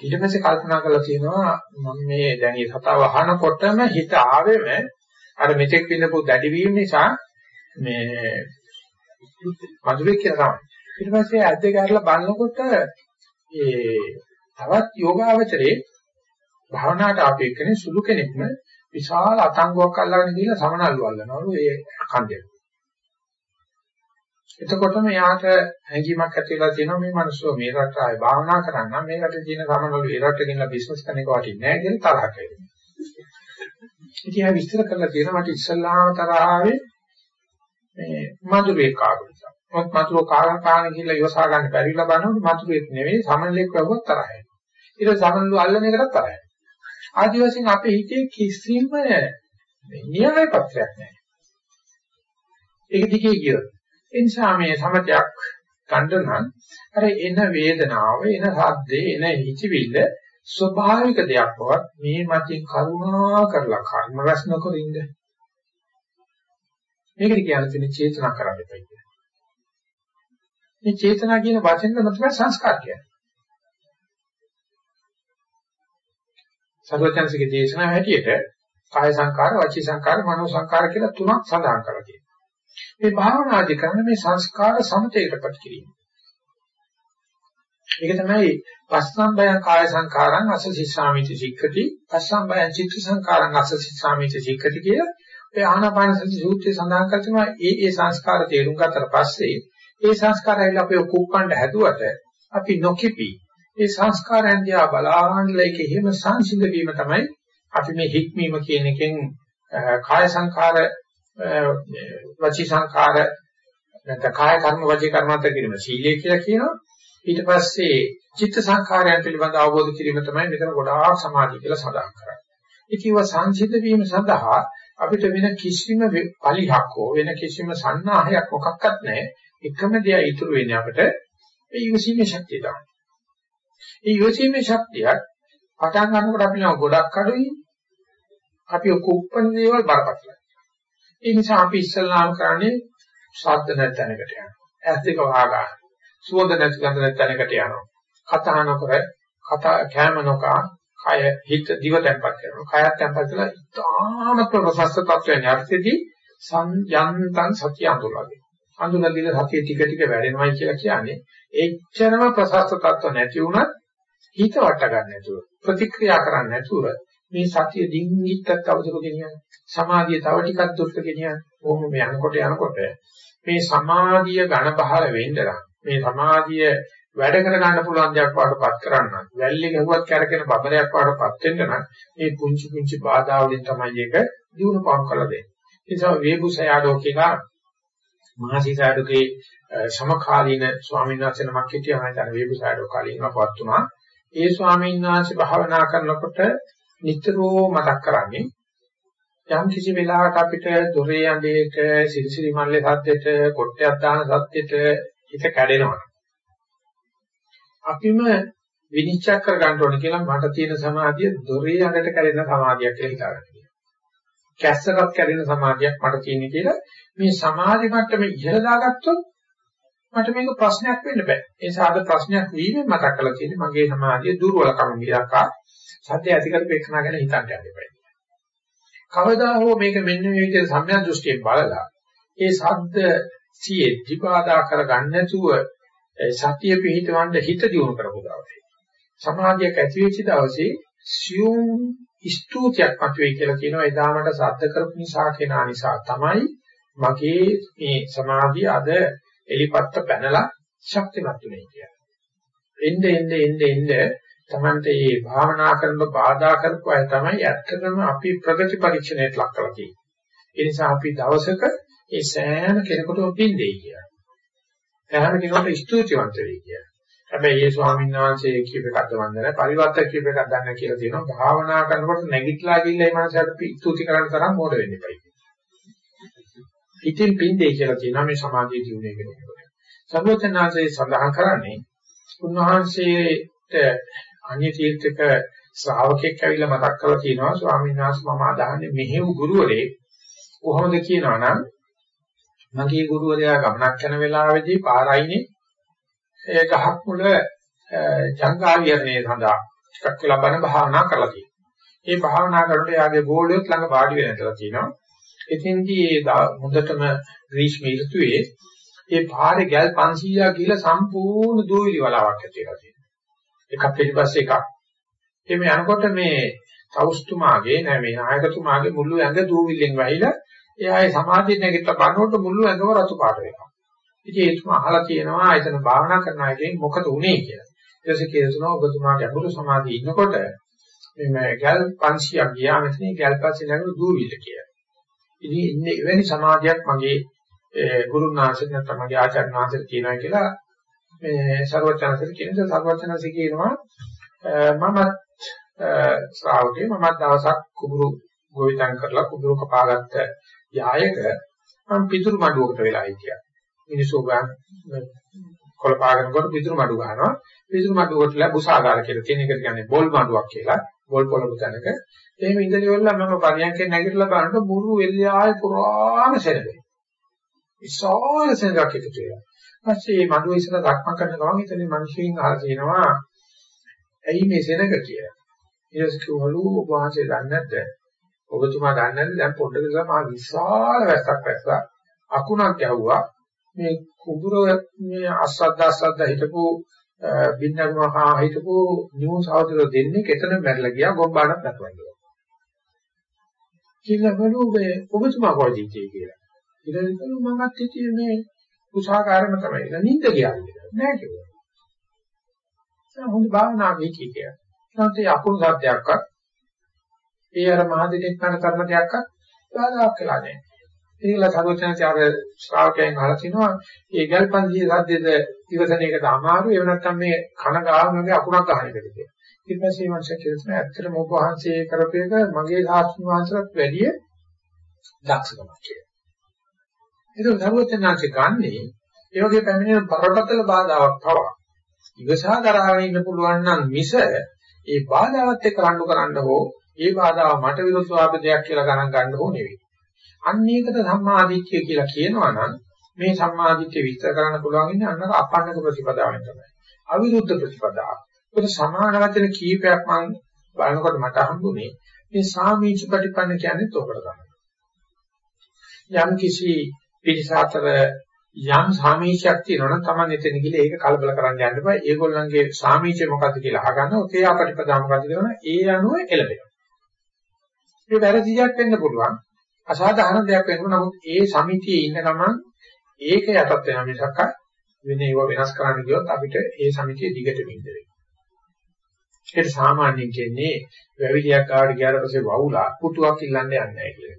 [SPEAKER 1] ඊට පස්සේ කල්පනා කරලා තියෙනවා මම මේ දැන් මේ කතාව අහනකොටම හිත ආවෙම අර මෙතෙක් විඳපු දැඩිවීම නිසා මේ මధుරේ කියලා තමයි. ඊට පස්සේ ඇද්ද ගැරලා බලනකොට ඒ තවත් යෝගාවචරයේ භාවනාවට ආපේ කෙනෙක් සුදු කෙනෙක්ම විශාල අතංගුවක් අල්ලගෙන ගිහලා සමනල්ලු අල්ලනවලු ඒ කන්දේ. එතකොටම යාට හැඟීමක් ඇති වෙලා තියෙනවා මේ මිනිස්සු මේ රට ආයේ භාවනා කරන්න මේ රටේ තියෙන සමනල්ලු ඒ රට ගෙනලා බිස්නස් කරන එක වටින්නේ නැහැ කියලා තරහක් එනවා. ඉතින් ආ විස්තර කරලා තියෙනවා මට ඉස්සල්ලාම තරහාවේ මේ මధుරේ කාගු නිසා. මොකද මధుරෝ කාගා කාණ කියලා ඉවසා ගන්න බැරි ලබනොත් මధుරෙත් නෙවෙයි සමනලෙක් වගේ තරහයි. ඊට සමනලු අල්ලන එකටත් තරහයි. ආදි වශයෙන් අපේ හිතේ කිසිම න්‍යාය පත්‍රයක් නැහැ. ඒක දිගේ ගියොත් ඒ නිසා මේ සමතයක් ගන්න නම් අර එන වේදනාව එන සද්දේ එන හිචිවිල්ල ස්වභාවික දෙයක් බවත් මේ මතින් කරුණා කරලා කර්ම රැස් නොකරින්ද මේකට කියන්නේ චේතනා කරන්න එපා කියන්නේ. මේ චේතනා කියන වචෙන් තමයි සංස්කාර කියන්නේ. සර්වඥාන්සේගේ දේශනාව හැටියට කාය සංකාර, වචී සංකාර, මනෝ සංකාර කියලා තුනක් සඳහන් කරලා තියෙනවා. මේ භාවනාදි කරන මේ සංස්කාර සමතේකටපත් කිරීම. ඒක තමයි පස්සම්බයං කාය සංකාරං අසසිස්සාමිති සික්ඛති, පස්සම්බයං චිත්ත සංකාරං අසසිස්සාමිති සික්ඛති කියලා ඒ ආනාපාන සති සූත්‍රයේ සඳහන් කරනවා ඒ ඒ සංස්කාර තේරුම් ගත්තට පස්සේ ඒ සංස්කාරයල අපි කුප්පණ්ඩ හැදුවට අපි නොකිපි ඒ සංස්කාරයන් දිහා බලාගෙන ඒක එහෙම සංසිඳ වීම තමයි අපි මේ හික්මීම කියන එකෙන් කාය සංඛාර වචී සංඛාර නැත්නම් කාය කර්ම වචී කර්මන්ත කිරීම සීලය කියලා කියනවා ඊට පස්සේ චිත්ත සංඛාරයන් පිළිබඳ අවබෝධ කිරීම තමයි මෙතන ගොඩාක් සමාධිය කියලා සඳහන් කරන්නේ. ඒකව සංසිද්ධ වීම සඳහා අපිට වෙන කිසිම පලිහක් හෝ වෙන කිසිම සන්නාහයක් මොකක්වත් නැහැ. එකම දෙය ඉතුරු වෙන්නේ අපිට ඒ ඉවසීමේ ශක්තිය තමයි. ඒ යොසීමේ ශක්තියත් පටන් ගන්නකොට අපි නම් ගොඩක් අඩුයි. අපි කුප්පන දේවල් බරපතලයි. ඒ නිසා අපි ඉස්සල්ලාම කරන්නේ ශබ්ද නැතැනකට යනවා. ඇස් දෙක වහගන්න. සුවඳ නැති ගඳ නැතැනකට යනවා. කතා නොකර කතා කැම නොකා කය හිත දිව තැම්පත් කරනවා. කයත් තැම්පත් කරලා ඉතාමත් ප්‍රසස්ත තත්වයන් යර්ථෙදී සංයන්තං සතිය අඳුරගන්න. අඳුනගිල සතිය ටික ටික වැඩෙනවයි කියලා කියන්නේ එච්චරම ප්‍රසස්ත තත්ත්ව නැති වුණත් හිත වට ගන්න නැතුව ප්‍රතික්‍රියා කරන්න නැතුව මේ සතිය දින්ගිත්තක් අවසර ගෙනියන්නේ සමාධිය තව ටිකක් දුරට ගෙනියන්නේ කොහොම මේ යනකොට යනකොට මේ සමාධිය ඝන බහල වෙන්නලා මේ සමාධිය වැඩ කර ගන්න පුළුවන් දෙයක් වඩපත් කරන්න වැල්ලේ ගහුවත් කැරකෙන බබලයක් වඩපත් වෙන්න නම් මේ පුංචි පුංචි බාධා වලින් තමයි ඒක දිනු පවම් කරලා දෙන්නේ. ඒ නිසා වේබුසයාඩෝ කියලා මහසිසාඩෝගේ සමකාලීන ස්වාමීන් වහන්සේ නමක් හිටියා මම දැන් වේබුසයාඩෝ කාලීනව පවත් තුනා ඒ ස්වාමීන් වහන්සේ භාවනා කරනකොට නිතරම මතක් කරන්නේ යම් කිසි වෙලාවක අපිට දොරේ ඇඳේට සිරිසිරි මල්ලේ සද්දෙට කොට්ටයක් දාන සද්දෙට හිත කැඩෙනවා. අපිම විනිශ්චය කර ගන්න ඕනේ කියලා මට තියෙන සමාධිය දොරේ ඇඳට කැඩෙන සමාධියක් කියලා හිතාගන්න. කැස්සරත් කැඩෙන සමාධියක් මට තියෙන කියලා මේ සමාධි මට්ටමේ ඉහළ දාගත්තොත් මට මේක ප්‍රශ්නයක් වෙන්න බෑ. ඒ නිසා අද ප්‍රශ්නයක් වීමෙන් මතක් කරලා තියෙන්නේ මගේ සමාධිය දුර්වලකම මිලක්කා සත්‍ය ඇති කරපේකනා ගැන හිතන්න යන්න එපා. කවදා හෝ මේක මෙන්න මේ විදිහට සම්‍යක් දෘෂ්ටියෙන් බලලා ඒ සද්ද සියේ විපාදා කරගන්න නැතුව සතිය පිහිටවන්න හිත දියුණු කරපු දවසේ සමාධියක් ඇති වෙච්ච දවසේ සියුම් ස්තුතියක් මතුවේ කියලා කියනවා එදා මට සද්ද කරපු නිසා කෙනා නිසා තමයි මගේ මේ සමාධිය අද එලිපත්ත පැනලා ශක්තිමත් වෙන්නේ කියලා. එnde ende ende ende තමන්ට මේ භාවනා කරන බාධා කරපු අය තමයි ඇත්තටම අපි ප්‍රගති පරීක්ෂණයට ලක් කරලා තියෙන්නේ. ඒ නිසා අපි දවසක ඒ සෑම කෙනෙකුටම පින්දෙයි කියලා. සෑම කෙනෙකුට ස්තුතිවන්ත වෙයි කියලා. හැබැයි ඒ ස්වාමීන් වහන්සේ කියප එකක්ද වන්දන පරිවර්තක කියප එකක් ගන්න කියලා තියෙනවා. භාවනා කරනකොට නැගිටලා ගිහිල්ලා මේ මනසට ස්තුති කරන්න තරම් මොඩ වෙන්න එපයි. ඉතින් පින්දේ කියලා කියනවා මේ සමාධිය දියුනේ කෙනෙකුට. සර්වචනාංශයේ සඳහන් කරන්නේ උන්වහන්සේට අන්‍ය තීර්ථක ශ්‍රාවකෙක් ඇවිල්ලා මතක් කරලා කියනවා ස්වාමීන් වහන්සේ මම අදහන්නේ මෙහෙම ගුරුවරේ කොහොමද කියනවා නම් මගේ ගුරුවරයා ගමනක් යන වෙලාවේදී පාරයිනේ ඒ ගහක් මුල ජංගාවියරණේ සඳහා ටිකක් වෙලා බණ භාවනා කරලා තියෙනවා. මේ භාවනා කරනකොට යාගේ ගෝලියොත් ළඟ වාඩි වෙනදලා තියෙනවා. එතින්දී ඒ මුදටම ග්‍රීෂ්ම ඍතුවේ ඒ පාරේ ගල් 500ක් ගිහලා සම්පූර්ණ දූවිලි වලාවක් ඇති වෙලා තියෙනවා. එකක් පිටිපස්සේ එකක්. එimhe යනකොට මේ තවුස්තුමාගේ නෑ මේ නායකතුමාගේ මුළු ඇඟ දූවිල්ලෙන් වැහිලා එයාගේ සමාධිය නැගිටලා බලනකොට මුළු ඇඟම රතු පාට වෙනවා. ඉතින් ඒකම අහලා තියෙනවා ආයතන භාවනා කරන අයගෙන් මොකද උනේ කියලා. ඊට පස්සේ කියනවා ඔබතුමා ගැඹුරු සමාධියේ ඉන්නකොට මේ ගල් 500ක් ගියා මෙතන ගල් 500 ළඟට දූවිල්ල කියලා. ඉතින් ඉන්නේ එවැනි සමාධියක් මගේ ගුරුන් වහන්සේ නැත්නම් මගේ ආචාර්යන් වහන්සේ කියනවා කියලා මේ ਸਰවචනසික කියනවා ਸਰවචනසික කියනවා මමත් ශ්‍රාවකේ මමත් දවසක් කුඹුරු ගොවිතැන් කරලා කුඹුරු කපාගත්ත යායක මම පිටුරු මඩුවකට වෙලා හිටියා. මිනිස්සු ගන්න කොළපාගෙන කොට පිටුරු මඩු ගන්නවා. පිටුරු මඩුවට ලැබුසාගාර කියලා කියන එක කියන්නේ බෝල් මඩුවක් කියලා. බෝල් පොළොව තැනක. එහෙම ඉඳලා ඉවරලා මම පරියන්කෙන් නැගිටලා බලනකොට මුරු එළියාවේ පුරාම සෙනගේ. විශාල සෙනගක් එකතු වෙලා. ඊපස්සේ මේ මඩුව ඉස්සර දක්ම කරන ගමන් ඉතින් මිනිස්සුන් අහලා කියනවා ඇයි මේ සෙනග කියලා. ඊට පස්සේ කිව්වලු ඔබ වහන්සේ දන්නේ නැද්ද? ඔබතුමා දන්නේ නැද්ද දැන් පොඩ්ඩක් ඉස්සර මා විශාල වැස්සක් වැස්සා අකුණක් ගැහුවා මේ කුඹුර මේ අස්සද්ද අස්සද්ද හිටපු බින්නර මහා හිටපු නියු සහෝදර දෙන්නේ කෙතන මැරලා ගියා ගොම්බාණක් නැතුවා කියලා. කියලා බලුවේ ඔබතුමා කොහෙද ඉන්නේ කියලා. ඊට පස්සේ මමත් හිටියේ මේ උසහාකාරම තමයි. ඒක නිින්ද ගියා කියලා. නෑ කිව්වා. ඒ හොඳ භාවනාවේ කිය. නැත්නම් අකුණු සත්‍යයක්වත් ඒ අර මහදෙනෙක් කරන කර්ම දෙයක්වත් බාධාක් වෙලා නැහැ. ඒකලා සර්වඥාචාර ශ්‍රාවකයන් අහලා තිනවා මේ ගල්පන්තියේ සද්දෙද ඉවසන එකට අමාරු ඒව නැත්තම් මේ කන ගානගේ අකුණක් ගන්න එකද කියලා. ඊට පස්සේ මං කියනවා ඇත්තටම ඔබ වහන්සේ කරපේක මගේ සාස්ත්‍ර වහන්සේට වැඩිය දක්ෂකමක් කියලා. ඒක සර්වඥාචාර ගන්නේ ඒ වගේ පැමිණෙන බරපතල බාධාවක් පවා ඉවසා කරගෙන ඉන්න පුළුවන් නම් මිස ඒ බාධාවත් එක්ක රණ්ඩු කරන්න හෝ ඒ බාධාව මට විරුද්ධ ආපදයක් කියලා ගණන් ගන්න හෝ නෙවෙයි. අන්න ඒකට සම්මාදිට්ඨිය කියලා කියනවා නම් මේ සම්මාදිට්ඨිය විස්තර කරන්න පුළුවන් ඉන්නේ අන්නක අපන්නක ප්‍රතිපදාවෙන් තමයි. අවිරුද්ධ ප්‍රතිපදාව. ඒක සමාන වචන කීපයක් මම බලනකොට මට හම්බුනේ මේ සාමීච ප්‍රතිපන්න කියන්නේ තෝකට තමයි. යම් කිසි පිළිසතර යම් සාමීචයක් තියෙනවා නම් Taman එතන ගිහලා ඒක කලබල කරන්න යන්න බෑ. ඒගොල්ලන්ගේ සාමීචය මොකද්ද කියලා අහගන්න. ඔතේ අපටිපදා මොකද්ද කියනවා. ඒ අනුව එළබෙනවා. මේ වැරදියක් වෙන්න පුළුවන්. අසාධාරණ දෙයක් වෙන්න නමුත් ඒ සමිතියේ ඉන්න ගමන් ඒක යටත් වෙන මිසක් වෙන ඒවා වෙනස් කරන්න ගියොත් අපිට ඒ සමිතිය දිගට විඳ වෙනවා. ඒකට සාමාන්‍යයෙන් කියන්නේ වැවිලියක් ආවට ගියාට පස්සේ වවුලා පුටුවක් ඉල්ලන්න යන්නේ නැහැ කියලා.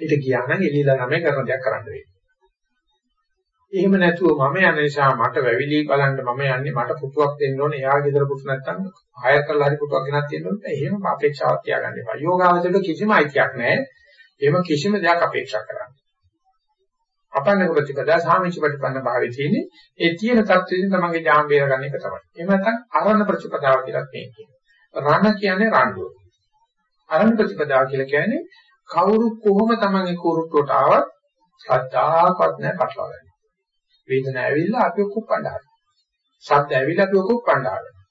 [SPEAKER 1] ඊට ගියා නම් එළියලා තමයි කරන දෙයක් කරන්න වෙන්නේ. එහෙම නැතුව මම යන නිසා මට වැවිලි බලන්න මම යන්නේ මට පුටුවක් දෙන්න ඕනේ. එයා ගෙදර පුටු නැත්තම් හයර් කරලා හරි පුටුවක් ගෙනත් දෙන්න ඕනේ. එහෙම අපේක්ෂාවක් තියාගන්න එපා. යෝගාවචරයට කිසිම අයිතියක් නැහැ. එහෙම කිසිම දෙයක් අපේක්ෂා කරන්න. අපන්න ප්‍රතිපදා සාමිච්ච ප්‍රතිපන්න භාවයේ තියෙන්නේ ඒ තියෙන தත්ත්වයෙන් තමන්ගේ ජාම් බේරගන්න එක තමයි. එහෙම නැත්නම් අරණ ප්‍රතිපදාව කියලා කියන්නේ. රණ කියන්නේ රණ්ඩුව. අරණ ප්‍රතිපදාව කියලා කියන්නේ කවුරු කොහොම තමන්ගේ කුරුට්ටුවට ආවත් සත්‍යාවක් නැහැ පටලවා ගන්න. වේදනාව ඇවිල්ලා අපි කුප්පණ්ඩ හදනවා. ශබ්ද ඇවිල්ලා අපි කුප්පණ්ඩ හදනවා.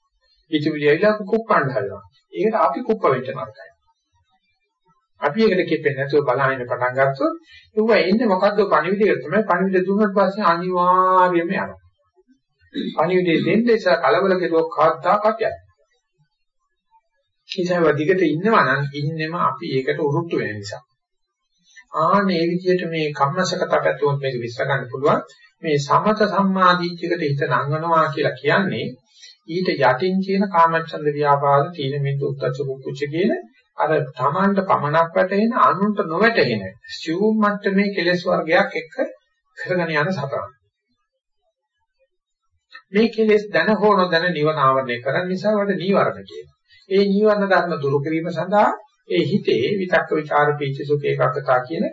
[SPEAKER 1] හිතවිලි ඇවිල්ලා අපි කුප්පණ්ඩ හදනවා. ඒකට අපි කුප්ප වෙන්න නරකයි. අපි ඒකට කිපෙන්නේ නැතුව බලහින්න පටන් ගත්තොත් ඌව එන්නේ මොකද්ද පණිවිඩයක තමයි පණිවිඩ දුන්නත් පස්සේ අනිවාර්යයෙන්ම යනවා. පණිවිඩය දෙන්න ඉස්සර කලබල කෙරුවොත් කවදාකවත් යන්නේ. කිසිම දිගට ඉන්නවා නම් ඉන්නෙම අපි ඒකට උරුට්ටු වෙන නිසා. ආනේ විදිහට මේ කම්මසකත පැතුම් මේක විශ්ල ගන්න පුළුවන්. මේ සමත සම්මාදීච්චයකට හිත නංවනවා කියලා කියන්නේ ඊට යටින් කියන කාමච්ඡන්ද ව්‍යාපාද තීන මිද්ද උත්තච්ච කුච්ච කියන අර තමන්ට පමණක් වැටෙන අනුන්ට නොවැටෙන සිවුම් මට්ටමේ කෙලෙස් වර්ගයක් එක්ක කරගෙන යන සතරන්. මේ කෙලෙස් දැන හෝ නොදැන නිවන ආවරණය කරන නිසා වල නීවරණ කියනවා. ඒ නීවරණ ධර්ම දුරු කිරීම සඳහා ඒ හිතේ විතක්ක ਵਿਚාර පීච සුඛ ඒකකතා කියන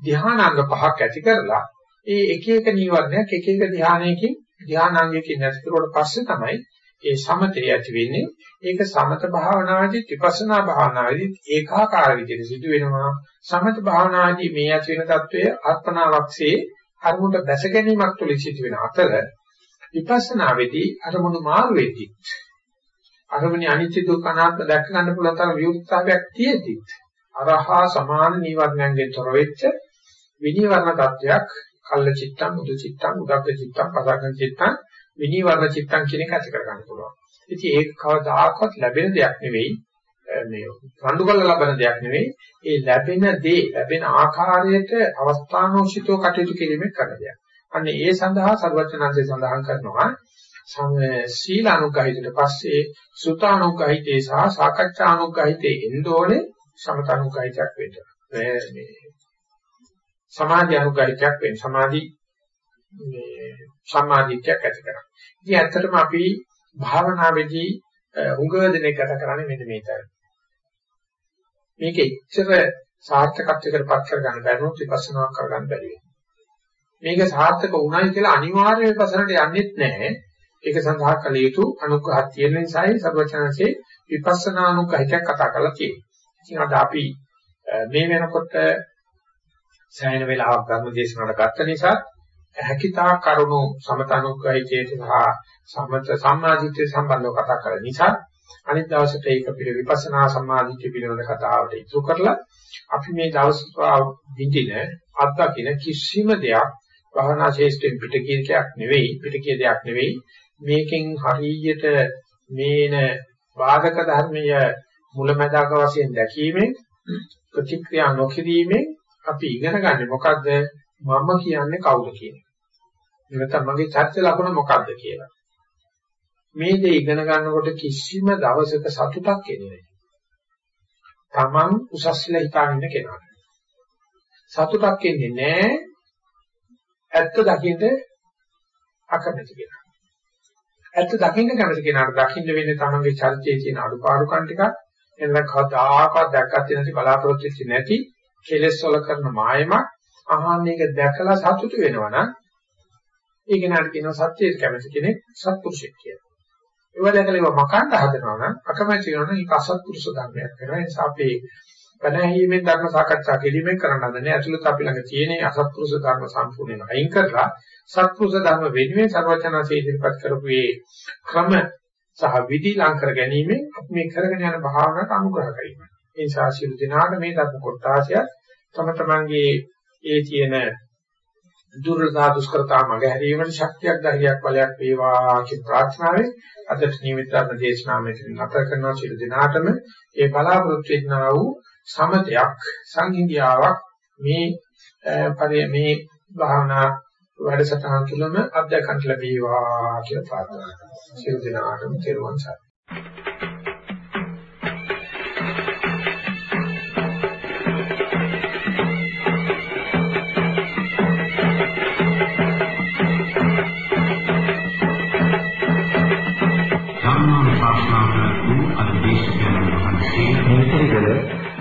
[SPEAKER 1] ධානාංග පහක් ඇති කරලා ඒ එක එක නීවරණයක් එක එක ධානයකින් ධානාංගයකින් නැති කරුවට පස්සේ තමයි ඒ සමතේ ඇති වෙන්නේ. ඒක සමත භාවනාවේදී විපස්සනා භාවනාවේදී ඒකාකාර විදිහට සිදු වෙනවා. සමත භාවනාවේදී මේ ඇති වෙන తත්වය අර්පණාවක්සේ අරමුණට දැස ගැනීමක් තුළ සිදු වෙන අතර විපස්සනාවේදී අරමුණු මාරු වෙද්දී අරමුණේ අනිත්‍ය දුක්ඛ අනාත්ම දැක ගන්න පුළුවන් තරම් විමුක්තාවයක් තියෙද්දි අරහා සමාන නීවරණයෙන් තොර වෙච්ච විනීවරණ tattයක් කල්ල චිත්තං මුදු චිත්තං උදග්ග චිත්තං පසග්ග චිත්තං විනීවරණ චිත්තං කියන එක ඇති කර ගන්න පුළුවන්. ඉතින් ඒක කවදාකවත් ලැබෙන දෙයක් නෙවෙයි මේ රණ්ඩු කළ ලබන දෙයක් නෙවෙයි ඒ ලැබෙන දේ ලැබෙන ආකාරයට අවස්ථානෝචිතව කටයුතු කිරීමේ කරන දෙයක්. අන්න ඒ සඳහා සර්වඥාන්සේ සඳහන් කරනවා සීලානුගහිතට පස්සේ සුතානුගහිතේ සහ සාකච්ඡානුගහිතේ එන්නෝනේ සමතනුගහිතයක් වෙන්න. මේ සමාධි අනුගහිතයක් වෙන්න. සමාධි මේ සම්මාදිට්ඨියක් ඇති කරගන්න. ඉතින් ඇත්තටම අපි භාවනාවේදී උඟ දෙනෙක් ගත කරන්නේ මෙන්න මේ තරම්. මේක එච්චර සාර්ථකත්වයකට පත් කරගන්න බැරිනොත් විපස්සනා කරගන්න බැරි වෙනවා. මේක සාර්ථක වුණයි කියලා අනිවාර්යයෙන් විපස්සනාට යන්නේත් නැහැ. ඒක සඳහා කළ යුතු අනුග්‍රහය තියෙන නිසායි සර්වචනසේ විපස්සනා අනුග්‍රහයක් කතා කරලා තියෙන්නේ. ඉතින් අද අපි මේ වෙනකොට සෑහෙන වෙලාවක් ධර්ම දේශනාවට ගත්ත නිසා හැකිතා කරුණු සමතනුග්‍රහිතේ සහ සමත සම්මාදිට්ඨිය සම්බන්ධව කතා කරන නිසා අනිත් දවසට ඒක පිළ විපස්සනා සම්මාදිට්ඨිය පිළිබඳ කතාවට ඉතුරු කරලා අපි මේ දවස් විඳින අත්දකින කිසිම දෙයක් භවනා ශේෂ්ඨෙන් පිටකීකයක් නෙවෙයි පිටකී දෙයක් නෙවෙයි. මේකෙන් හරියට මේන බාධක ධර්මය මුලැමැදාක වශයෙන් දැකීමෙන් ප්‍රතික්‍රියා නොකිරීමෙන් අපි ඉගෙන ගන්න මොකද්ද මම කියන්නේ කවුද කියන එක. නැත්නම් මගේ චර්ච ලකුණ මොකද්ද කියලා. මේ දේ ඉගෙන ගන්නකොට කිසිම දවසක සතුටක් එන්නේ නැහැ. Taman උසස්ලා හිතාගෙන ඉන්න කෙනාට. සතුටක් එන්නේ නැහැ. ඇත්ත දකින්න අකමැති කෙනා. ඇත්ත දකින්න කැමති කෙනාට දකින්න වෙන්නේ තමන්ගේ චරිතයේ තියෙන අඩුපාඩුකම් ටිකක් එන්න කවදාකවත් දැක්කත් නැති බලාපොරොත්තු නැති කෙලෙස් වල කරන මායමක් අහන්නේක දැකලා සතුටු වෙනවා නම් ඒක නට කියන සත්‍යයේ කැමති කෙනෙක් සත්පුරුෂයෙක් කියලා. ඒවා දැකලා ඒවා මකන්න හදනවා නම් අකමැති වෙනවා නම් ඒක අසත්පුරුෂ ධර්මයක් වෙනවා. ඒ නිසා අපි බණහීමෙන් ධර්ම සාකච්ඡා කිරීමෙන් කරන්න හදන්නේ ඇතුළත අපි ළඟ තියෙන අසත්පුරුෂ ධර්ම සම්පූර්ණයෙන් අයින් කරලා සත්පුරුෂ ධර්ම වෙනුවෙන් ਸਰවචනසේ ඉදිරිපත් කරපු මේ ක්‍රම සහ විදි ලං කර ගැනීම අපි මේ කරගෙන යන භාවනාවට අනුග්‍රහ කිරීම. ඒ නිසා සියලු දෙනාට මේ ධර්ම කොටාසය තම තමන්ගේ ඒ තියෙන දුර්ලභ දුෂ්කරතා මග හැරීමේ ශක්තියක් ධෛර්යයක් බලයක් වේවා කියන ප්‍රාර්ථනාවෙන් අදට නියමිත ධර්ම දේශනාව මෙතන නැතර කරනවා සියලු දෙනාටම ඒ බලාපොරොත්තු වෙනා වූ සමතයක් සංහිඳියාවක් මේ පරි මේ භාවනා වැඩසටහන තුළම අධ්‍යයනය ලැබේවා කියලා ප්‍රාර්ථනා කරනවා. සියලු දෙනාටම තෙරුවන් සරණයි.